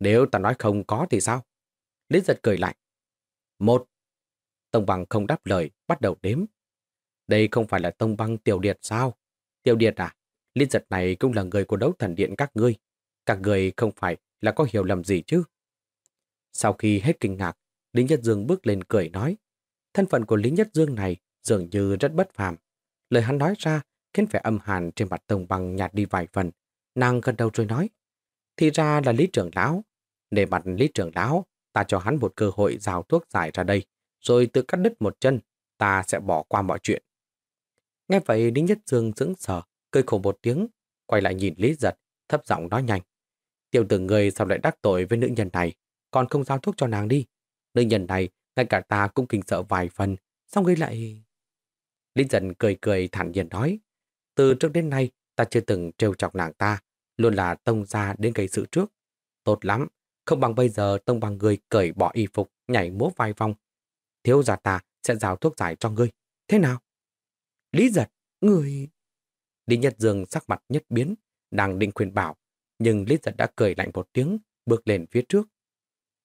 A: Nếu ta nói không có thì sao? Lý giật cười lại. Một. Tông Băng không đáp lời, bắt đầu đếm. Đây không phải là Tông Băng tiểu điệt sao? Tiểu điệt à? Liên giật này cũng là người của đấu thần điện các ngươi. Các người không phải là có hiểu lầm gì chứ? Sau khi hết kinh ngạc, Lý Nhất Dương bước lên cười nói. Thân phận của Lý Nhất Dương này dường như rất bất phàm. Lời hắn nói ra khiến vẻ âm hàn trên mặt Tông Băng nhạt đi vài phần. Nàng gần đầu rồi nói. Thì ra là Lý trưởng lão. Để mặt Lý trưởng lão, ta cho hắn một cơ hội rào thuốc giải ra đây, rồi tự cắt đứt một chân, ta sẽ bỏ qua mọi chuyện. Nghe vậy Lý Nhất Dương sững sờ, cười khổ một tiếng, quay lại nhìn Lý Giật, thấp giọng nói nhanh. Tiểu tử người sao lại đắc tội với nữ nhân này, còn không giao thuốc cho nàng đi. Nữ nhân này, ngay cả ta cũng kinh sợ vài phần, xong gây lại... Lý dần cười cười thản nhiên nói, từ trước đến nay, ta chưa từng trêu chọc nàng ta, luôn là tông ra đến gây sự trước. Tốt lắm, không bằng bây giờ tông bằng người cởi bỏ y phục, nhảy múa vai vòng. Thiếu gia ta sẽ giao thuốc giải cho ngươi. Thế nào? Lý giật, người... Lý Nhật Dương sắc mặt nhất biến, đang định khuyên bảo, nhưng Lý giật đã cười lạnh một tiếng, bước lên phía trước.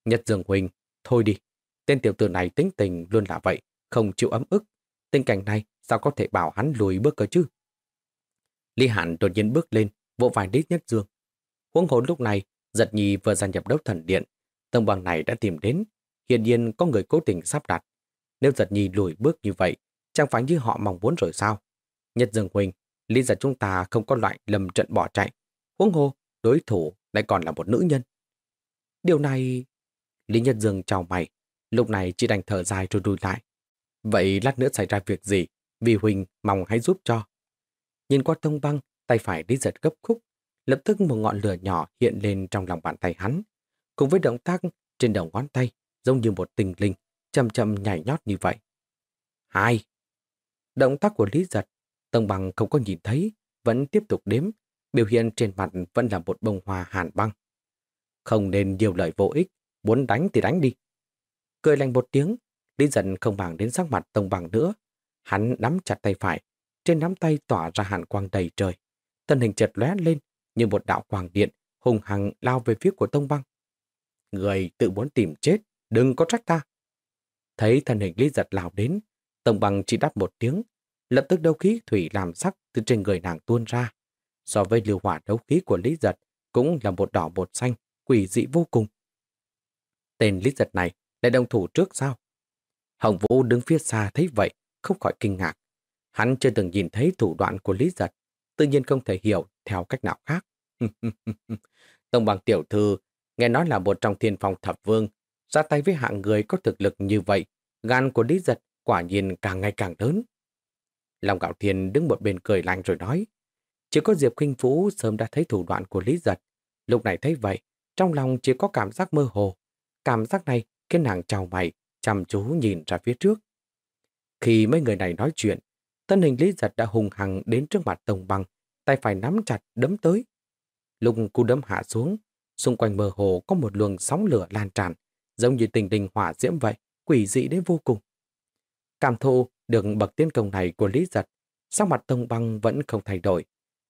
A: Nhật Dương Huỳnh, thôi đi, tên tiểu tử này tính tình luôn là vậy, không chịu ấm ức. Tình cảnh này sao có thể bảo hắn lùi bước cơ chứ? Lý Hạn đột nhiên bước lên, vỗ vai Lý Nhất Dương. Huống hồn lúc này, giật nhi vừa gia nhập đấu thần điện. Tông bằng này đã tìm đến, hiện nhiên có người cố tình sắp đặt. Nếu giật nhi lùi bước như vậy, chẳng phải như họ mong muốn rồi sao? Nhất Dương Huỳnh, lý giải chúng ta không có loại lầm trận bỏ chạy. Huống hồ, đối thủ lại còn là một nữ nhân. Điều này... Lý Nhất Dương chào mày, lúc này chỉ đành thở dài rồi đùi lại. Vậy lát nữa xảy ra việc gì? Vì Huỳnh mong hãy giúp cho. Nhìn qua thông băng, tay phải đi giật gấp khúc, lập tức một ngọn lửa nhỏ hiện lên trong lòng bàn tay hắn. Cùng với động tác trên đầu ngón tay, giống như một tình linh, chậm chậm nhảy nhót như vậy. Hai. Động tác của Lý Giật, Tông Bằng không có nhìn thấy, vẫn tiếp tục đếm, biểu hiện trên mặt vẫn là một bông hoa hàn băng. Không nên nhiều lời vô ích, muốn đánh thì đánh đi. Cười lành một tiếng, Lý Giật không bằng đến sắc mặt Tông Bằng nữa. Hắn nắm chặt tay phải, trên nắm tay tỏa ra hàn quang đầy trời. Thân hình chợt lóe lên như một đạo quang điện, hùng hằng lao về phía của Tông Băng. Người tự muốn tìm chết, đừng có trách ta. Thấy thân hình Lý Giật lao đến, Tông bằng chỉ đáp một tiếng, lập tức đấu khí thủy làm sắc từ trên người nàng tuôn ra. So với liều hỏa đấu khí của Lý Giật, cũng là một đỏ một xanh, quỷ dị vô cùng. Tên Lý Giật này lại đồng thủ trước sao? Hồng Vũ đứng phía xa thấy vậy, không khỏi kinh ngạc. Hắn chưa từng nhìn thấy thủ đoạn của Lý Giật, tự nhiên không thể hiểu theo cách nào khác. Tông bằng tiểu thư, nghe nói là một trong thiên phong thập vương, ra tay với hạng người có thực lực như vậy, gan của Lý Giật quả nhiên càng ngày càng lớn. Long Gạo Thiên đứng một bên cười lạnh rồi nói, chỉ có Diệp Kinh Phú sớm đã thấy thủ đoạn của Lý Giật. Lúc này thấy vậy, trong lòng chỉ có cảm giác mơ hồ. Cảm giác này khiến nàng chào mày, chăm chú nhìn ra phía trước. Khi mấy người này nói chuyện, thân hình Lý Giật đã hùng hằng đến trước mặt Tông Băng, tay phải nắm chặt đấm tới. Lúc cú đấm hạ xuống, xung quanh mơ hồ có một luồng sóng lửa lan tràn, giống như tình đình hỏa diễm vậy, quỷ dị đến vô cùng. Cảm thụ được bậc tiến công này của Lý Giật, sắc mặt Tông Băng vẫn không thay đổi.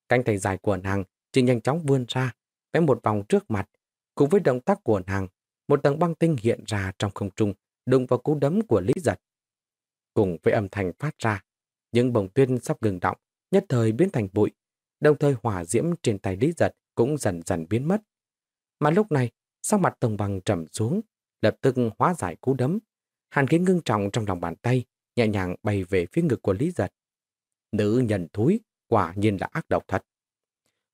A: Cánh tay dài của nàng chỉ nhanh chóng vươn ra, vẽ một vòng trước mặt, cùng với động tác của nàng, một tầng băng tinh hiện ra trong không trung, đụng vào cú đấm của Lý Giật. Cùng với âm thanh phát ra, những bồng tuyên sắp ngừng động, nhất thời biến thành bụi, đồng thời hỏa diễm trên tay Lý Giật cũng dần dần biến mất. Mà lúc này, sắc mặt Tông Băng trầm xuống, lập tức hóa giải cú đấm. Hàn khí ngưng trọng trong lòng bàn tay, nhẹ nhàng bay về phía ngực của Lý Giật. Nữ nhân thúi, quả nhiên là ác độc thật.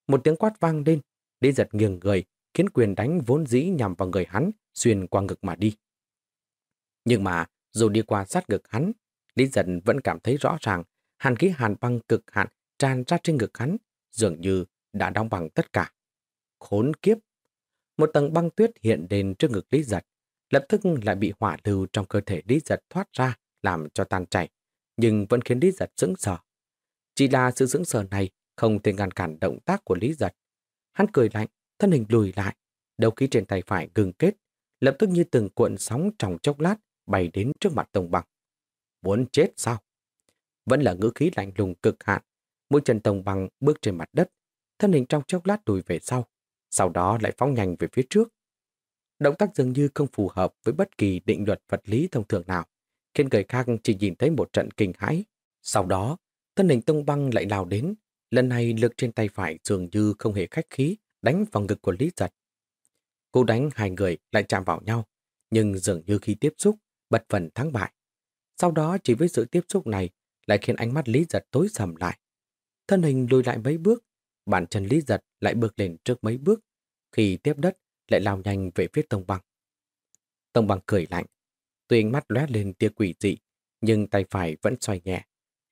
A: Một tiếng quát vang lên, Lý Giật nghiêng người, khiến quyền đánh vốn dĩ nhằm vào người hắn, xuyên qua ngực mà đi. Nhưng mà, dù đi qua sát ngực hắn, Lý Giật vẫn cảm thấy rõ ràng hàn khí hàn băng cực hạn tràn ra trên ngực hắn, dường như đã đóng bằng tất cả. Khốn kiếp! Một tầng băng tuyết hiện lên trước ngực Lý Giật, lập tức lại bị hỏa lưu trong cơ thể Lý Giật thoát ra, làm cho tan chảy, nhưng vẫn khiến Lý Giật sững sờ. Chỉ là sự sững sờ này không thể ngăn cản động tác của Lý Giật. Hắn cười lạnh, thân hình lùi lại, đầu khí trên tay phải ngừng kết, lập tức như từng cuộn sóng trong chốc lát bay đến trước mặt Tông Bằng. Muốn chết sao? Vẫn là ngữ khí lạnh lùng cực hạn. Mũi chân Tông Bằng bước trên mặt đất, thân hình trong chốc lát lùi về sau, sau đó lại phóng nhanh về phía trước. Động tác dường như không phù hợp với bất kỳ định luật vật lý thông thường nào, khiến người khác chỉ nhìn thấy một trận kinh hãi. Sau đó, thân hình Tông Băng lại lao đến, lần này lực trên tay phải dường như không hề khách khí, đánh vào ngực của Lý Giật. Cô đánh hai người lại chạm vào nhau, nhưng dường như khi tiếp xúc, bật phần thắng bại. Sau đó chỉ với sự tiếp xúc này lại khiến ánh mắt Lý Giật tối sầm lại. Thân hình lùi lại mấy bước, bàn chân Lý Giật lại bước lên trước mấy bước, khi tiếp đất lại lao nhanh về phía Tông Băng. Tông Băng cười lạnh, tuy ánh mắt lóe lên tia quỷ dị, nhưng tay phải vẫn xoay nhẹ.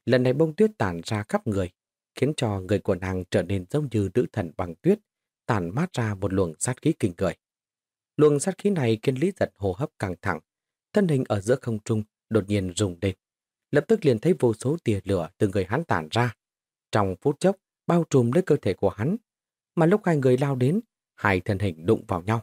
A: Lần này bông tuyết tản ra khắp người, khiến cho người của nàng trở nên giống như nữ thần bằng tuyết, tản mát ra một luồng sát khí kinh cười. Luồng sát khí này khiến Lý Giật hô hấp căng thẳng, thân hình ở giữa không trung đột nhiên rùng lên. Lập tức liền thấy vô số tia lửa từ người hắn tản ra. Trong phút chốc, bao trùm lấy cơ thể của hắn. Mà lúc hai người lao đến, hai thân hình đụng vào nhau.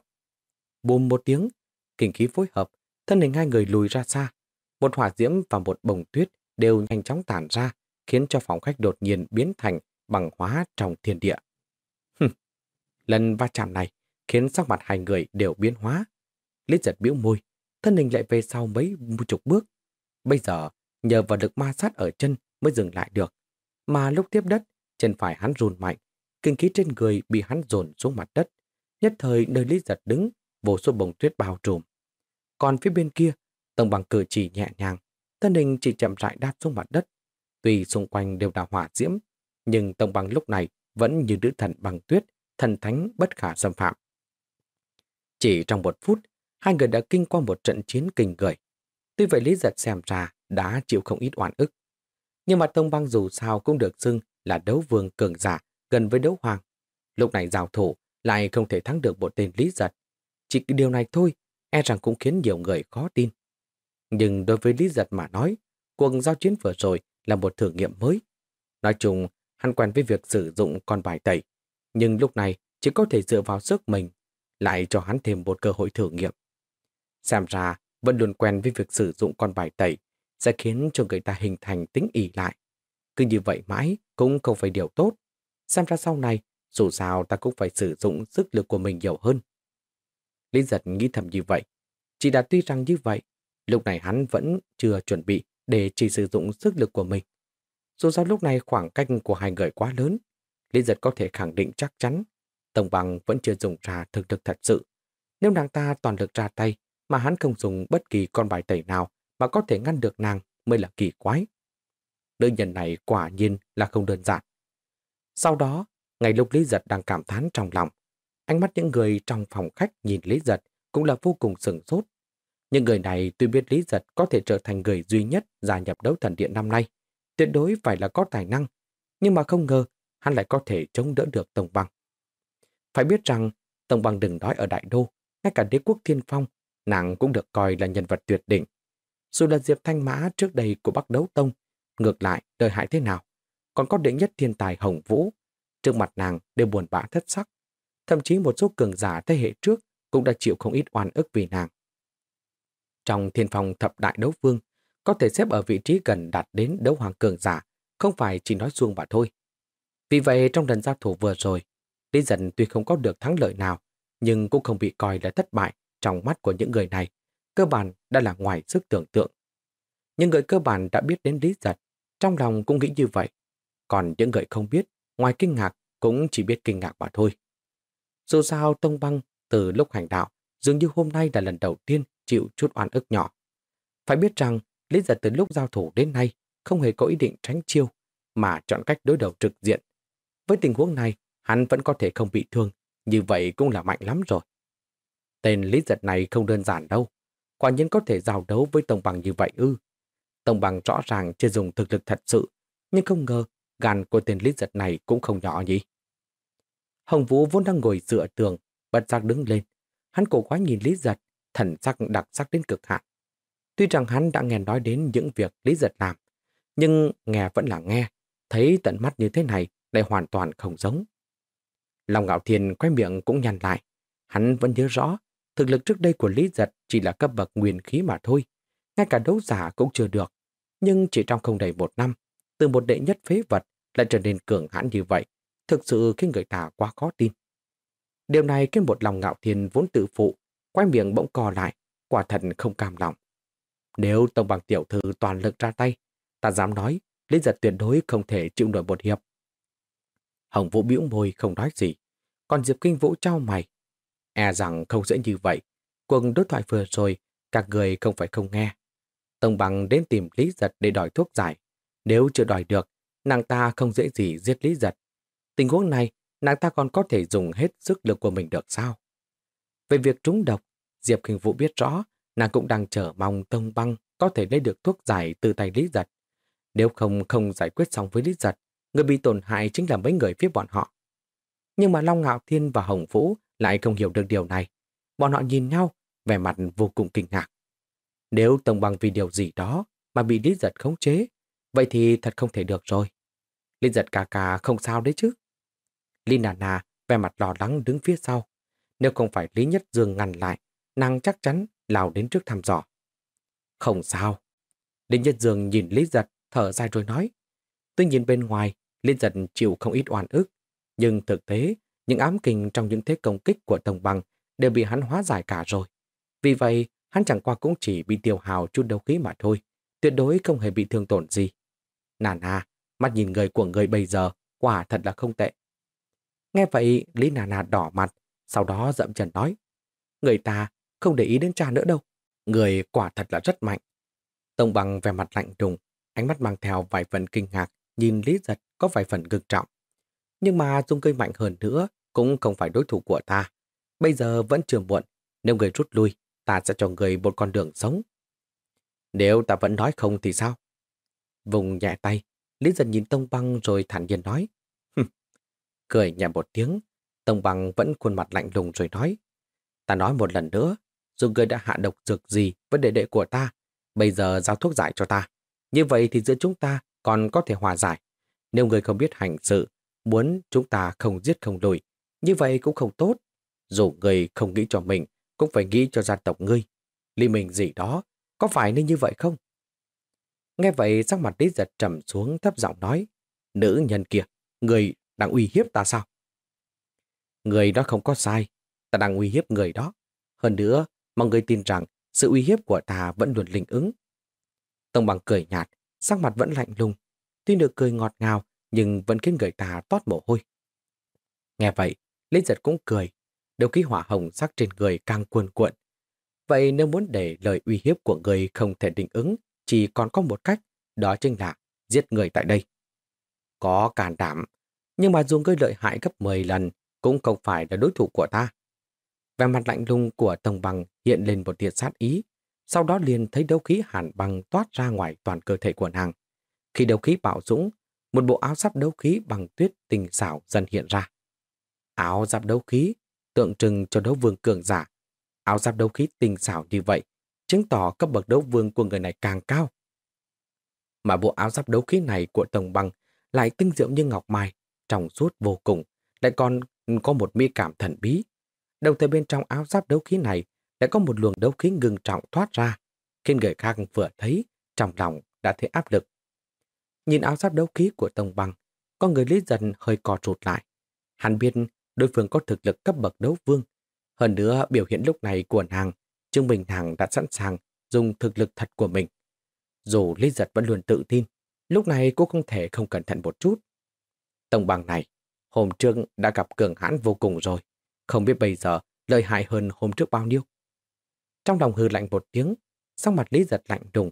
A: Bùm một tiếng, kinh khí phối hợp, thân hình hai người lùi ra xa. Một hỏa diễm và một bồng tuyết đều nhanh chóng tản ra, khiến cho phòng khách đột nhiên biến thành bằng hóa trong thiên địa. Lần va chạm này khiến sắc mặt hai người đều biến hóa. Lý giật biểu môi, thân hình lại về sau mấy chục bước. Bây giờ, nhờ vào lực ma sát ở chân mới dừng lại được. Mà lúc tiếp đất, chân phải hắn run mạnh, kinh khí trên người bị hắn dồn xuống mặt đất. Nhất thời nơi Lý giật đứng, vô số bồng tuyết bao trùm. Còn phía bên kia, tầng bằng cử chỉ nhẹ nhàng, thân hình chỉ chậm rãi đáp xuống mặt đất. Tuy xung quanh đều là hỏa diễm, nhưng tông bằng lúc này vẫn như nữ thần bằng tuyết, thần thánh bất khả xâm phạm. Chỉ trong một phút, hai người đã kinh qua một trận chiến kinh người. Tuy vậy Lý Giật xem ra đã chịu không ít oan ức. Nhưng mà Tông Băng dù sao cũng được xưng là đấu vương cường giả gần với đấu hoàng. Lúc này giao thủ lại không thể thắng được một tên Lý Giật. Chỉ điều này thôi, e rằng cũng khiến nhiều người khó tin. Nhưng đối với Lý Giật mà nói, cuộc giao chiến vừa rồi là một thử nghiệm mới. Nói chung, hắn quen với việc sử dụng con bài tẩy, nhưng lúc này chỉ có thể dựa vào sức mình, lại cho hắn thêm một cơ hội thử nghiệm. Xem ra, vẫn luôn quen với việc sử dụng con bài tẩy sẽ khiến cho người ta hình thành tính ỉ lại. Cứ như vậy mãi cũng không phải điều tốt. Xem ra sau này, dù sao ta cũng phải sử dụng sức lực của mình nhiều hơn. Lý giật nghĩ thầm như vậy. Chỉ đã tuy rằng như vậy, lúc này hắn vẫn chưa chuẩn bị để chỉ sử dụng sức lực của mình. Dù sao lúc này khoảng cách của hai người quá lớn, Lý giật có thể khẳng định chắc chắn Tổng bằng vẫn chưa dùng ra thực lực thật sự. Nếu nàng ta toàn lực ra tay, mà hắn không dùng bất kỳ con bài tẩy nào mà có thể ngăn được nàng mới là kỳ quái. Nữ nhân này quả nhiên là không đơn giản. Sau đó, ngày lúc Lý Giật đang cảm thán trong lòng, ánh mắt những người trong phòng khách nhìn Lý Giật cũng là vô cùng sừng sốt. Những người này tuy biết Lý Giật có thể trở thành người duy nhất gia nhập đấu thần điện năm nay, tuyệt đối phải là có tài năng, nhưng mà không ngờ hắn lại có thể chống đỡ được Tổng Bằng. Phải biết rằng, Tổng Bằng đừng nói ở Đại Đô, ngay cả đế quốc thiên phong nàng cũng được coi là nhân vật tuyệt đỉnh. Dù là Diệp Thanh Mã trước đây của Bắc Đấu Tông, ngược lại đời hại thế nào, còn có đệ nhất thiên tài Hồng Vũ, trước mặt nàng đều buồn bã thất sắc. Thậm chí một số cường giả thế hệ trước cũng đã chịu không ít oan ức vì nàng. Trong thiên phòng thập đại đấu vương, có thể xếp ở vị trí gần đạt đến đấu hoàng cường giả, không phải chỉ nói xuông mà thôi. Vì vậy trong lần giao thủ vừa rồi, Lý Dân tuy không có được thắng lợi nào, nhưng cũng không bị coi là thất bại trong mắt của những người này, cơ bản đã là ngoài sức tưởng tượng. Những người cơ bản đã biết đến Lý Giật, trong lòng cũng nghĩ như vậy. Còn những người không biết, ngoài kinh ngạc, cũng chỉ biết kinh ngạc mà thôi. Dù sao Tông Băng từ lúc hành đạo, dường như hôm nay là lần đầu tiên chịu chút oan ức nhỏ. Phải biết rằng, Lý Giật từ lúc giao thủ đến nay không hề có ý định tránh chiêu, mà chọn cách đối đầu trực diện. Với tình huống này, hắn vẫn có thể không bị thương, như vậy cũng là mạnh lắm rồi. Tên Lý Giật này không đơn giản đâu. Quả nhiên có thể giao đấu với Tông Bằng như vậy ư. Tông Bằng rõ ràng chưa dùng thực lực thật sự, nhưng không ngờ gan của tên Lý Giật này cũng không nhỏ nhỉ. Hồng Vũ vốn đang ngồi dựa tường, bật giác đứng lên. Hắn cổ quá nhìn Lý Giật, thần sắc đặc sắc đến cực hạn. Tuy rằng hắn đã nghe nói đến những việc Lý Giật làm, nhưng nghe vẫn là nghe, thấy tận mắt như thế này lại hoàn toàn không giống. Lòng ngạo thiên quay miệng cũng nhăn lại. Hắn vẫn nhớ rõ, thực lực trước đây của Lý Giật chỉ là cấp bậc nguyên khí mà thôi. Ngay cả đấu giả cũng chưa được. Nhưng chỉ trong không đầy một năm, từ một đệ nhất phế vật lại trở nên cường hãn như vậy, thực sự khiến người ta quá khó tin. Điều này khiến một lòng ngạo thiên vốn tự phụ, quay miệng bỗng co lại, quả thật không cam lòng. Nếu Tông Bằng Tiểu Thư toàn lực ra tay, ta dám nói, Lý Giật tuyệt đối không thể chịu nổi một hiệp. Hồng Vũ bĩu môi không nói gì, còn Diệp Kinh Vũ trao mày. E rằng không dễ như vậy, cuộc đối thoại vừa rồi, các người không phải không nghe. Tông Bằng đến tìm Lý Giật để đòi thuốc giải. Nếu chưa đòi được, nàng ta không dễ gì giết Lý Giật. Tình huống này, nàng ta còn có thể dùng hết sức lực của mình được sao? Về việc trúng độc, Diệp Kinh Vũ biết rõ, nàng cũng đang chờ mong Tông Băng có thể lấy được thuốc giải từ tay Lý Giật. Nếu không không giải quyết xong với Lý Giật, người bị tổn hại chính là mấy người phía bọn họ. Nhưng mà Long Ngạo Thiên và Hồng Vũ lại không hiểu được điều này. Bọn họ nhìn nhau, vẻ mặt vô cùng kinh ngạc. Nếu Tông Băng vì điều gì đó mà bị Lý Giật khống chế, vậy thì thật không thể được rồi. Lý Giật cà cà không sao đấy chứ. Lina Nà vẻ mặt lo lắng đứng phía sau. Nếu không phải Lý Nhất Dương ngăn lại, nàng chắc chắn lao đến trước thăm dò. Không sao. Lý Nhất Dương nhìn Lý Giật, thở dài rồi nói. Tuy nhìn bên ngoài, Lý Giật chịu không ít oan ức. Nhưng thực tế, những ám kình trong những thế công kích của Tổng Bằng đều bị hắn hóa giải cả rồi. Vì vậy, hắn chẳng qua cũng chỉ bị tiêu hào chút đấu khí mà thôi. Tuyệt đối không hề bị thương tổn gì. Nà nà, mắt nhìn người của người bây giờ, quả thật là không tệ. Nghe vậy, Lý Nà Nà đỏ mặt, sau đó dậm chân nói. Người ta không để ý đến cha nữa đâu. Người quả thật là rất mạnh. Tông bằng vẻ mặt lạnh đùng, ánh mắt mang theo vài phần kinh ngạc, nhìn Lý Giật có vài phần ngực trọng. Nhưng mà Dung cây mạnh hơn nữa cũng không phải đối thủ của ta. Bây giờ vẫn chưa muộn, nếu người rút lui, ta sẽ cho người một con đường sống. Nếu ta vẫn nói không thì sao? Vùng nhẹ tay, Lý Giật nhìn Tông Băng rồi thản nhiên nói. Cười nhẹ một tiếng, Tông Băng vẫn khuôn mặt lạnh lùng rồi nói. Ta nói một lần nữa, dù người đã hạ độc dược gì với đệ đệ của ta, bây giờ giao thuốc giải cho ta. Như vậy thì giữa chúng ta còn có thể hòa giải. Nếu người không biết hành sự, muốn chúng ta không giết không lùi, như vậy cũng không tốt. Dù người không nghĩ cho mình, cũng phải nghĩ cho gia tộc ngươi. Lý mình gì đó, có phải nên như vậy không? Nghe vậy sắc mặt lý giật trầm xuống thấp giọng nói, nữ nhân kia, người đang uy hiếp ta sao? Người đó không có sai, ta đang uy hiếp người đó. Hơn nữa, mọi người tin rằng sự uy hiếp của ta vẫn luôn linh ứng. Tông bằng cười nhạt, sắc mặt vẫn lạnh lùng. Tuy được cười ngọt ngào, nhưng vẫn khiến người ta toát mồ hôi. Nghe vậy, Lý Giật cũng cười, đầu khí hỏa hồng sắc trên người càng cuồn cuộn. Vậy nếu muốn để lời uy hiếp của người không thể định ứng, chỉ còn có một cách, đó chính là giết người tại đây. Có càn đảm, nhưng mà dù ngươi lợi hại gấp 10 lần, cũng không phải là đối thủ của ta. về mặt lạnh lùng của Tông Bằng hiện lên một tia sát ý, sau đó liền thấy đấu khí hàn băng toát ra ngoài toàn cơ thể của nàng. Khi đấu khí bạo dũng, một bộ áo giáp đấu khí bằng tuyết tình xảo dần hiện ra. Áo giáp đấu khí tượng trưng cho đấu vương cường giả. Áo giáp đấu khí tình xảo như vậy, chứng tỏ cấp bậc đấu vương của người này càng cao. Mà bộ áo giáp đấu khí này của tông Bằng lại tinh diệu như ngọc mai, trong suốt vô cùng, lại còn có một mỹ cảm thần bí. Đồng thời bên trong áo giáp đấu khí này lại có một luồng đấu khí ngưng trọng thoát ra, khiến người khác vừa thấy, trong lòng đã thấy áp lực. Nhìn áo giáp đấu khí của Tông Bằng, con người Lý Dân hơi co rụt lại. Hắn biết đối phương có thực lực cấp bậc đấu vương. Hơn nữa, biểu hiện lúc này của nàng, chứng minh nàng đã sẵn sàng dùng thực lực thật của mình. Dù Lý Giật vẫn luôn tự tin, lúc này cô không thể không cẩn thận một chút. Tông bằng này, hôm trước đã gặp cường hãn vô cùng rồi. Không biết bây giờ lợi hại hơn hôm trước bao nhiêu. Trong lòng hư lạnh một tiếng, sau mặt Lý Giật lạnh đùng.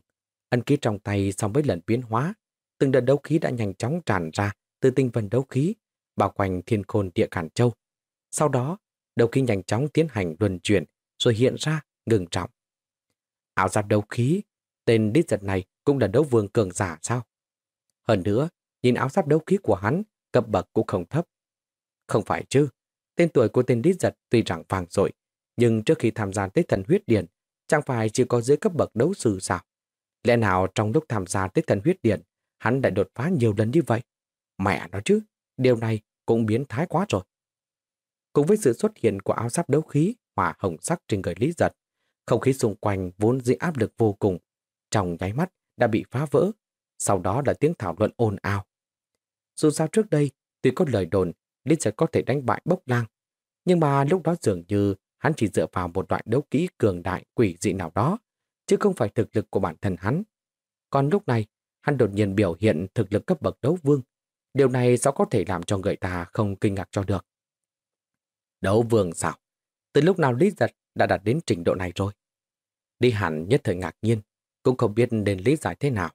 A: Ân ký trong tay sau mấy lần biến hóa, từng đợt đấu khí đã nhanh chóng tràn ra từ tinh vân đấu khí, bao quanh thiên khôn địa cản châu. Sau đó, đấu khí nhanh chóng tiến hành luân chuyển, rồi hiện ra, ngừng trọng. áo giáp đấu khí, tên Lý giật này cũng là đấu vương cường giả sao? Hơn nữa, nhìn áo giáp đấu khí của hắn, cấp bậc cũng không thấp. Không phải chứ, tên tuổi của tên đít giật tuy rằng vàng rồi, nhưng trước khi tham gia tới thần huyết điện, chẳng phải chỉ có dưới cấp bậc đấu sư sao? Lẽ nào trong lúc tham gia tới thần huyết điện, hắn đã đột phá nhiều lần như vậy? Mẹ nó chứ, điều này cũng biến thái quá rồi. Cùng với sự xuất hiện của áo giáp đấu khí hỏa hồng sắc trên người Lý Giật, không khí xung quanh vốn dĩ áp lực vô cùng, trong nháy mắt đã bị phá vỡ, sau đó là tiếng thảo luận ồn ào. Dù sao trước đây, tuy có lời đồn Lý sẽ có thể đánh bại bốc lang, nhưng mà lúc đó dường như hắn chỉ dựa vào một đoạn đấu kỹ cường đại quỷ dị nào đó, chứ không phải thực lực của bản thân hắn. Còn lúc này, hắn đột nhiên biểu hiện thực lực cấp bậc đấu vương, Điều này sao có thể làm cho người ta không kinh ngạc cho được? Đấu vương sao? Từ lúc nào Lý Giật đã đạt đến trình độ này rồi? Đi hẳn nhất thời ngạc nhiên, cũng không biết nên lý giải thế nào.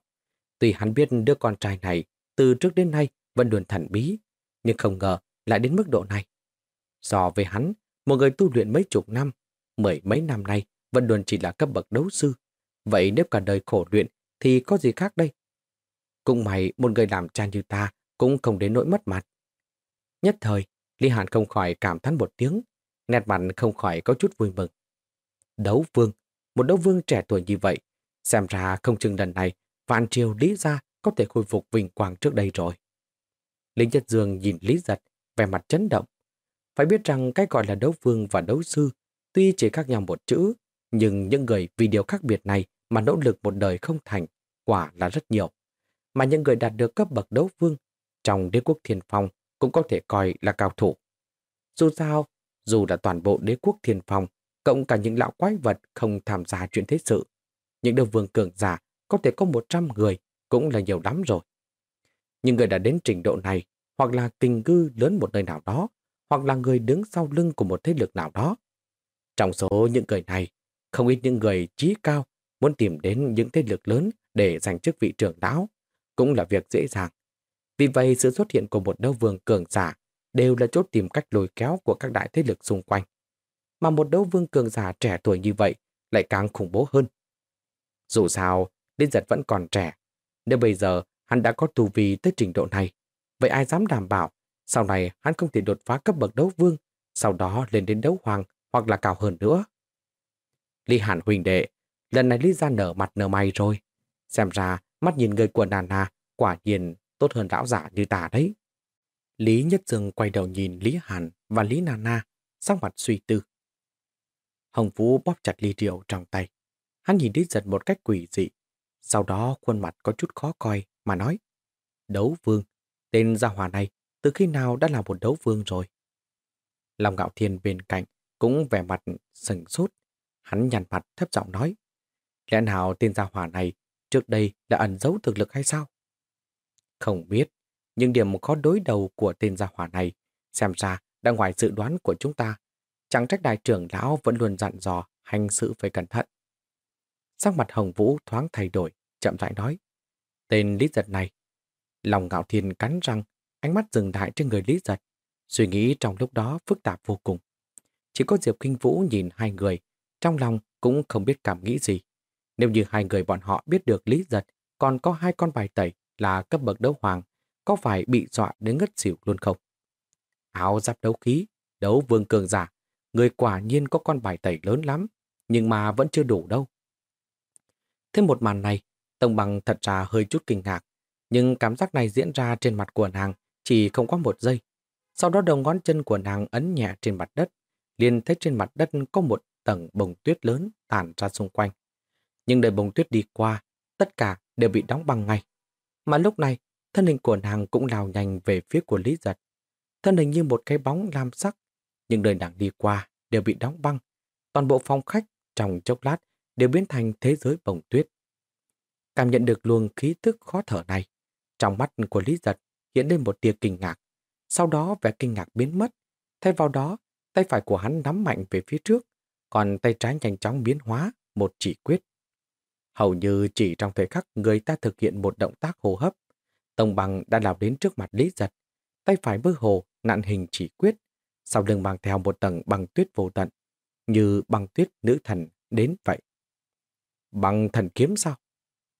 A: Tuy hắn biết đứa con trai này từ trước đến nay vẫn luôn thần bí, nhưng không ngờ lại đến mức độ này. So với hắn, một người tu luyện mấy chục năm, mười mấy năm nay vẫn luôn chỉ là cấp bậc đấu sư. Vậy nếu cả đời khổ luyện thì có gì khác đây? Cũng may một người làm cha như ta cũng không đến nỗi mất mặt. Nhất thời, Lý Hàn không khỏi cảm thán một tiếng, nét mặt không khỏi có chút vui mừng. Đấu vương, một đấu vương trẻ tuổi như vậy, xem ra không chừng lần này Vạn Triều Lý Gia có thể khôi phục vinh quang trước đây rồi. Linh Nhất Dương nhìn Lý Giật, vẻ mặt chấn động. Phải biết rằng cái gọi là đấu vương và đấu sư tuy chỉ khác nhau một chữ, nhưng những người vì điều khác biệt này mà nỗ lực một đời không thành, quả là rất nhiều. Mà những người đạt được cấp bậc đấu vương trong đế quốc thiên phong cũng có thể coi là cao thủ. Dù sao, dù là toàn bộ đế quốc thiên phong, cộng cả những lão quái vật không tham gia chuyện thế sự, những đấu vương cường giả có thể có 100 người cũng là nhiều lắm rồi. Nhưng người đã đến trình độ này, hoặc là kinh cư lớn một nơi nào đó, hoặc là người đứng sau lưng của một thế lực nào đó. Trong số những người này, không ít những người trí cao muốn tìm đến những thế lực lớn để giành chức vị trưởng lão, cũng là việc dễ dàng. Vì vậy sự xuất hiện của một đấu vương cường giả đều là chốt tìm cách lôi kéo của các đại thế lực xung quanh. Mà một đấu vương cường giả trẻ tuổi như vậy lại càng khủng bố hơn. Dù sao, Linh Giật vẫn còn trẻ. Nếu bây giờ hắn đã có tu vi tới trình độ này, vậy ai dám đảm bảo sau này hắn không thể đột phá cấp bậc đấu vương, sau đó lên đến đấu hoàng hoặc là cao hơn nữa. Lý Hàn huỳnh đệ, lần này Lý ra nở mặt nở mày rồi. Xem ra, mắt nhìn người của Nana quả nhiên tốt hơn lão giả như ta đấy. Lý Nhất Dương quay đầu nhìn Lý Hàn và Lý Nana, sắc mặt suy tư. Hồng Phú bóp chặt ly rượu trong tay. Hắn nhìn Lý Giật một cách quỷ dị. Sau đó khuôn mặt có chút khó coi mà nói. Đấu vương, tên gia hòa này từ khi nào đã là một đấu vương rồi? Lòng ngạo thiên bên cạnh cũng vẻ mặt sừng sốt. Hắn nhằn mặt thấp giọng nói. Lẽ nào tên gia hỏa này trước đây đã ẩn giấu thực lực hay sao? Không biết, nhưng điểm khó đối đầu của tên gia hỏa này xem ra đã ngoài dự đoán của chúng ta. Chẳng trách đại trưởng lão vẫn luôn dặn dò hành sự phải cẩn thận. Sắc mặt Hồng Vũ thoáng thay đổi, chậm rãi nói. Tên Lý Giật này. Lòng ngạo thiên cắn răng, ánh mắt dừng lại trên người Lý Giật. Suy nghĩ trong lúc đó phức tạp vô cùng. Chỉ có Diệp Kinh Vũ nhìn hai người, trong lòng cũng không biết cảm nghĩ gì. Nếu như hai người bọn họ biết được Lý Giật còn có hai con bài tẩy là cấp bậc đấu hoàng, có phải bị dọa đến ngất xỉu luôn không? Áo giáp đấu khí, đấu vương cường giả, người quả nhiên có con bài tẩy lớn lắm, nhưng mà vẫn chưa đủ đâu. Thêm một màn này, Tông Bằng thật ra hơi chút kinh ngạc, nhưng cảm giác này diễn ra trên mặt của nàng chỉ không có một giây. Sau đó đầu ngón chân của nàng ấn nhẹ trên mặt đất, liền thấy trên mặt đất có một tầng bông tuyết lớn tản ra xung quanh. Nhưng đời bông tuyết đi qua, tất cả đều bị đóng băng ngay. Mà lúc này, thân hình của nàng cũng lao nhanh về phía của Lý Giật. Thân hình như một cái bóng lam sắc, nhưng đời nàng đi qua đều bị đóng băng. Toàn bộ phòng khách trong chốc lát đều biến thành thế giới bông tuyết. Cảm nhận được luồng khí tức khó thở này, trong mắt của Lý Giật hiện lên một tia kinh ngạc. Sau đó vẻ kinh ngạc biến mất. Thay vào đó, tay phải của hắn nắm mạnh về phía trước, còn tay trái nhanh chóng biến hóa một chỉ quyết. Hầu như chỉ trong thời khắc người ta thực hiện một động tác hô hấp, Tông Bằng đã lao đến trước mặt Lý Giật. Tay phải mơ hồ nặn hình chỉ quyết, sau lưng mang theo một tầng băng tuyết vô tận, như băng tuyết nữ thần đến vậy. Băng thần kiếm sao?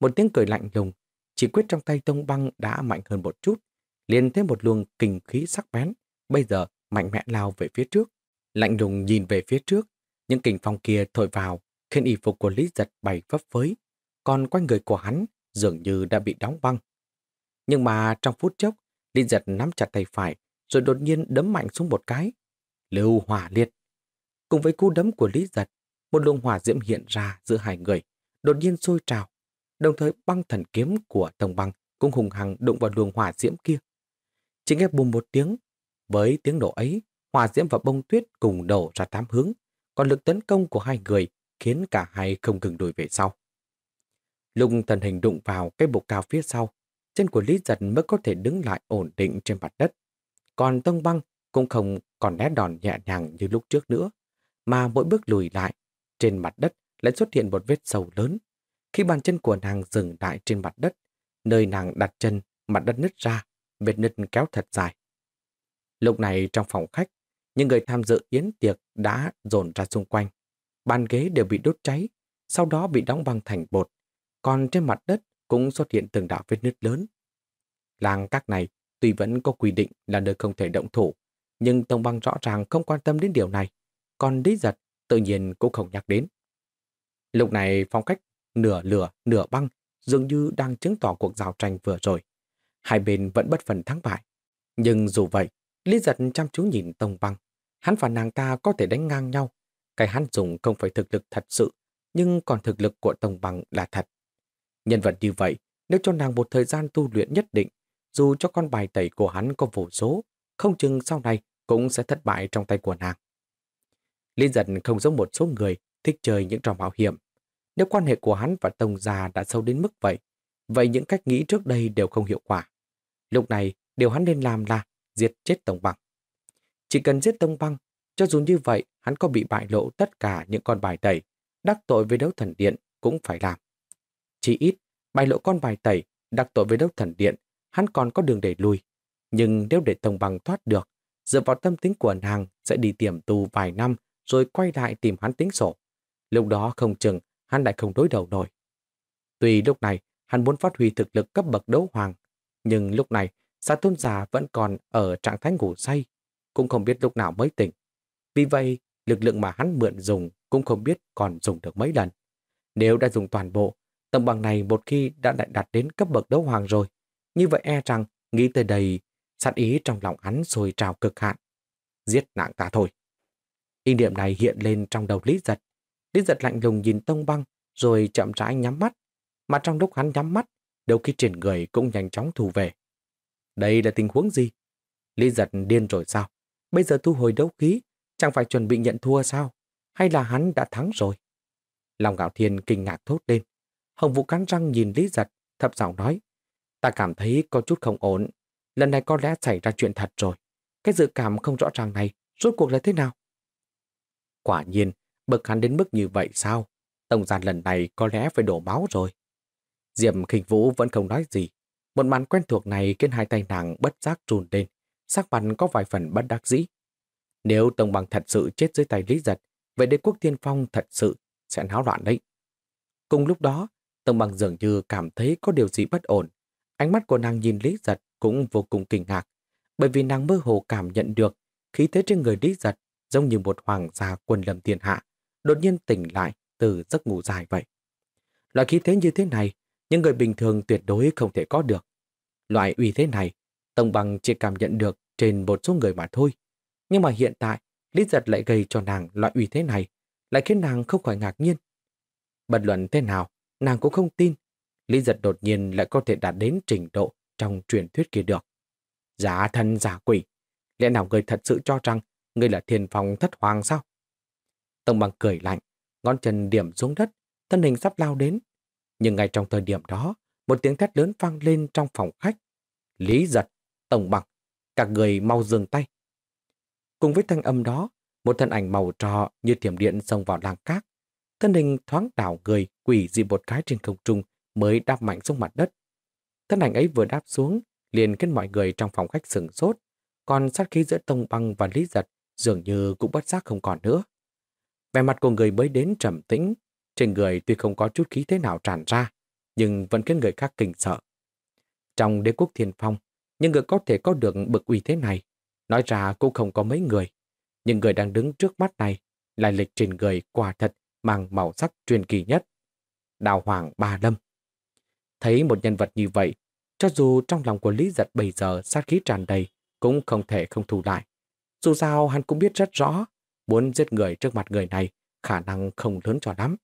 A: Một tiếng cười lạnh lùng, chỉ quyết trong tay Tông Băng đã mạnh hơn một chút, liền thêm một luồng kinh khí sắc bén, bây giờ mạnh mẽ lao về phía trước. Lạnh lùng nhìn về phía trước, những kình phong kia thổi vào, khiến y phục của Lý Giật bay phấp phới, còn quanh người của hắn dường như đã bị đóng băng. Nhưng mà trong phút chốc, Lý Giật nắm chặt tay phải, rồi đột nhiên đấm mạnh xuống một cái. Lưu hỏa liệt. Cùng với cú đấm của Lý Giật, một luồng hỏa diễm hiện ra giữa hai người, đột nhiên sôi trào. Đồng thời băng thần kiếm của Tông Băng cũng hùng hằng đụng vào luồng hỏa diễm kia. Chỉ nghe bùm một tiếng, với tiếng nổ ấy, hỏa diễm và bông tuyết cùng đổ ra tám hướng, còn lực tấn công của hai người khiến cả hai không ngừng đuổi về sau. Lúc thần hình đụng vào cái bục cao phía sau, chân của Lý Giật mới có thể đứng lại ổn định trên mặt đất. Còn Tông Băng cũng không còn né đòn nhẹ nhàng như lúc trước nữa, mà mỗi bước lùi lại, trên mặt đất lại xuất hiện một vết sâu lớn. Khi bàn chân của nàng dừng lại trên mặt đất, nơi nàng đặt chân, mặt đất nứt ra, vết nứt kéo thật dài. Lúc này trong phòng khách, những người tham dự yến tiệc đã dồn ra xung quanh. Bàn ghế đều bị đốt cháy, sau đó bị đóng băng thành bột. Còn trên mặt đất cũng xuất hiện từng đạo vết nứt lớn. Làng các này tuy vẫn có quy định là nơi không thể động thủ, nhưng Tông Băng rõ ràng không quan tâm đến điều này, còn Lý Giật tự nhiên cũng không nhắc đến. Lúc này phong cách nửa lửa, nửa băng dường như đang chứng tỏ cuộc giao tranh vừa rồi. Hai bên vẫn bất phần thắng bại. Nhưng dù vậy, Lý Giật chăm chú nhìn Tông Băng. Hắn và nàng ta có thể đánh ngang nhau. Cái hắn dùng không phải thực lực thật sự, nhưng còn thực lực của Tông Băng là thật. Nhân vật như vậy, nếu cho nàng một thời gian tu luyện nhất định, dù cho con bài tẩy của hắn có vô số, không chừng sau này cũng sẽ thất bại trong tay của nàng. Lý giật không giống một số người thích chơi những trò mạo hiểm. Nếu quan hệ của hắn và Tông Gia đã sâu đến mức vậy, vậy những cách nghĩ trước đây đều không hiệu quả. Lúc này, điều hắn nên làm là diệt chết Tông Băng. Chỉ cần giết Tông Băng, cho dù như vậy hắn có bị bại lộ tất cả những con bài tẩy, đắc tội với đấu thần điện cũng phải làm. Chỉ ít, bại lộ con bài tẩy, đắc tội với đấu thần điện, hắn còn có đường để lui. Nhưng nếu để Tông Băng thoát được, dựa vào tâm tính của nàng sẽ đi tiềm tù vài năm rồi quay lại tìm hắn tính sổ. Lúc đó không chừng hắn lại không đối đầu nổi. Tuy lúc này hắn muốn phát huy thực lực cấp bậc đấu hoàng, nhưng lúc này Sa tôn giả vẫn còn ở trạng thái ngủ say, cũng không biết lúc nào mới tỉnh. Vì vậy, lực lượng mà hắn mượn dùng cũng không biết còn dùng được mấy lần. Nếu đã dùng toàn bộ, tầng bằng này một khi đã đại đạt đến cấp bậc đấu hoàng rồi, như vậy e rằng nghĩ tới đây, sát ý trong lòng hắn rồi trào cực hạn. Giết nàng ta thôi. Ý niệm này hiện lên trong đầu Lý Giật. Lý Giật lạnh lùng nhìn Tông Băng, rồi chậm rãi nhắm mắt. Mà trong lúc hắn nhắm mắt, đầu khi triển người cũng nhanh chóng thu về. Đây là tình huống gì? Lý Giật điên rồi sao? Bây giờ thu hồi đấu khí, chẳng phải chuẩn bị nhận thua sao? Hay là hắn đã thắng rồi? Lòng gạo thiên kinh ngạc thốt lên. Hồng Vũ cắn răng nhìn Lý Giật, thập giọng nói. Ta cảm thấy có chút không ổn. Lần này có lẽ xảy ra chuyện thật rồi. Cái dự cảm không rõ ràng này, rốt cuộc là thế nào? Quả nhiên, bực hắn đến mức như vậy sao? Tổng giàn lần này có lẽ phải đổ máu rồi. Diệm khinh vũ vẫn không nói gì. Một màn quen thuộc này khiến hai tay nàng bất giác run lên, sắc mặt có vài phần bất đắc dĩ. Nếu Tông Bằng thật sự chết dưới tay Lý Giật, vậy đế quốc tiên phong thật sự sẽ náo loạn đấy. Cùng lúc đó, Tông Bằng dường như cảm thấy có điều gì bất ổn. Ánh mắt của nàng nhìn Lý Giật cũng vô cùng kinh ngạc, bởi vì nàng mơ hồ cảm nhận được khí thế trên người Lý Giật giống như một hoàng gia quân lâm thiên hạ, đột nhiên tỉnh lại từ giấc ngủ dài vậy. Loại khí thế như thế này, những người bình thường tuyệt đối không thể có được. Loại uy thế này, Tông Bằng chỉ cảm nhận được trên một số người mà thôi. Nhưng mà hiện tại, Lý Giật lại gây cho nàng loại uy thế này, lại khiến nàng không khỏi ngạc nhiên. Bật luận thế nào, nàng cũng không tin. Lý Giật đột nhiên lại có thể đạt đến trình độ trong truyền thuyết kia được. Giả thân giả quỷ, lẽ nào người thật sự cho rằng người là thiền phòng thất hoàng sao? Tông bằng cười lạnh, ngón chân điểm xuống đất, thân hình sắp lao đến. Nhưng ngay trong thời điểm đó, một tiếng thét lớn vang lên trong phòng khách. Lý giật, tổng bằng, các người mau dừng tay. Cùng với thanh âm đó, một thân ảnh màu trò như thiểm điện xông vào làng cát. Thân hình thoáng đảo người quỷ dị một cái trên không trung mới đáp mạnh xuống mặt đất. Thân ảnh ấy vừa đáp xuống, liền khiến mọi người trong phòng khách sửng sốt, còn sát khí giữa Tông Băng và Lý Giật dường như cũng bất giác không còn nữa. Vẻ mặt của người mới đến trầm tĩnh, trên người tuy không có chút khí thế nào tràn ra, nhưng vẫn khiến người khác kinh sợ. Trong đế quốc thiên phong, những người có thể có được bực uy thế này, nói ra cũng không có mấy người. Nhưng người đang đứng trước mắt này, lại lịch trên người quả thật mang màu sắc truyền kỳ nhất. Đào Hoàng Ba Lâm. Thấy một nhân vật như vậy, cho dù trong lòng của Lý Giật bây giờ sát khí tràn đầy, cũng không thể không thu lại. Dù sao hắn cũng biết rất rõ, muốn giết người trước mặt người này khả năng không lớn cho lắm.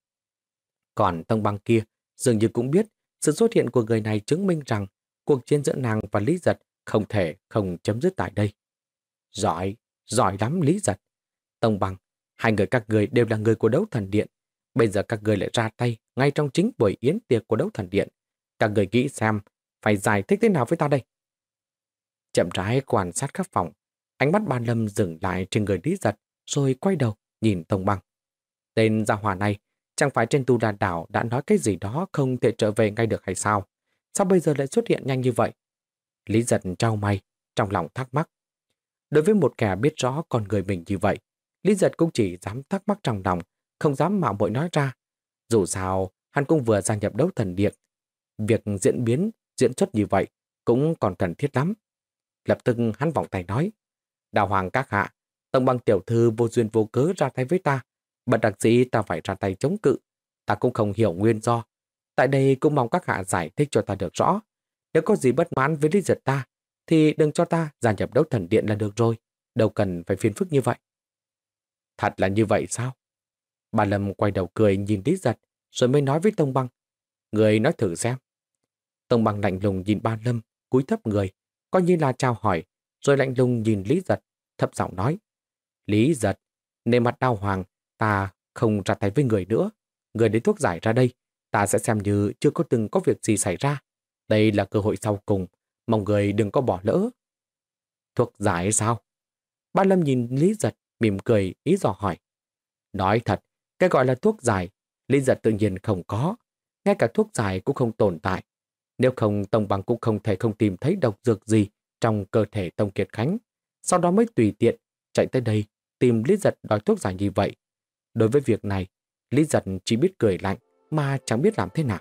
A: Còn tông băng kia dường như cũng biết sự xuất hiện của người này chứng minh rằng cuộc chiến giữa nàng và Lý Giật không thể không chấm dứt tại đây. Giỏi, giỏi lắm Lý Giật. Tông băng, hai người các người đều là người của đấu thần điện. Bây giờ các người lại ra tay ngay trong chính buổi yến tiệc của đấu thần điện. Các người nghĩ xem phải giải thích thế nào với ta đây? Chậm rãi quan sát khắp phòng, ánh mắt ban lâm dừng lại trên người Lý Giật, rồi quay đầu nhìn Tông Băng. Tên gia hỏa này, chẳng phải trên tu đà đảo đã nói cái gì đó không thể trở về ngay được hay sao? Sao bây giờ lại xuất hiện nhanh như vậy? Lý Giật trao mày, trong lòng thắc mắc. Đối với một kẻ biết rõ con người mình như vậy, Lý Giật cũng chỉ dám thắc mắc trong lòng, không dám mạo muội nói ra. Dù sao, hắn cũng vừa gia nhập đấu thần điện. Việc diễn biến, diễn xuất như vậy cũng còn cần thiết lắm. Lập tức hắn vòng tay nói. Đào hoàng các hạ, Tông bằng tiểu thư vô duyên vô cớ ra tay với ta. Bật đặc sĩ ta phải ra tay chống cự. Ta cũng không hiểu nguyên do. Tại đây cũng mong các hạ giải thích cho ta được rõ. Nếu có gì bất mãn với lý giật ta, thì đừng cho ta gia nhập đấu thần điện là được rồi. Đâu cần phải phiền phức như vậy. Thật là như vậy sao? Bà Lâm quay đầu cười nhìn Lý Giật, rồi mới nói với Tông Băng. Người nói thử xem. Tông Băng lạnh lùng nhìn ba Lâm, cúi thấp người, coi như là chào hỏi, rồi lạnh lùng nhìn Lý Giật, thấp giọng nói. Lý Giật, nề mặt đau hoàng, ta không ra tay với người nữa. Người đến thuốc giải ra đây, ta sẽ xem như chưa có từng có việc gì xảy ra. Đây là cơ hội sau cùng, mong người đừng có bỏ lỡ. Thuốc giải sao? Ba Lâm nhìn Lý Giật, mỉm cười, ý dò hỏi. Nói thật, cái gọi là thuốc giải, Lý Giật tự nhiên không có. Ngay cả thuốc giải cũng không tồn tại. Nếu không, Tông Bằng cũng không thể không tìm thấy độc dược gì trong cơ thể Tông Kiệt Khánh. Sau đó mới tùy tiện chạy tới đây tìm Lý Giật đòi thuốc giải như vậy. Đối với việc này, Lý Giật chỉ biết cười lạnh mà chẳng biết làm thế nào.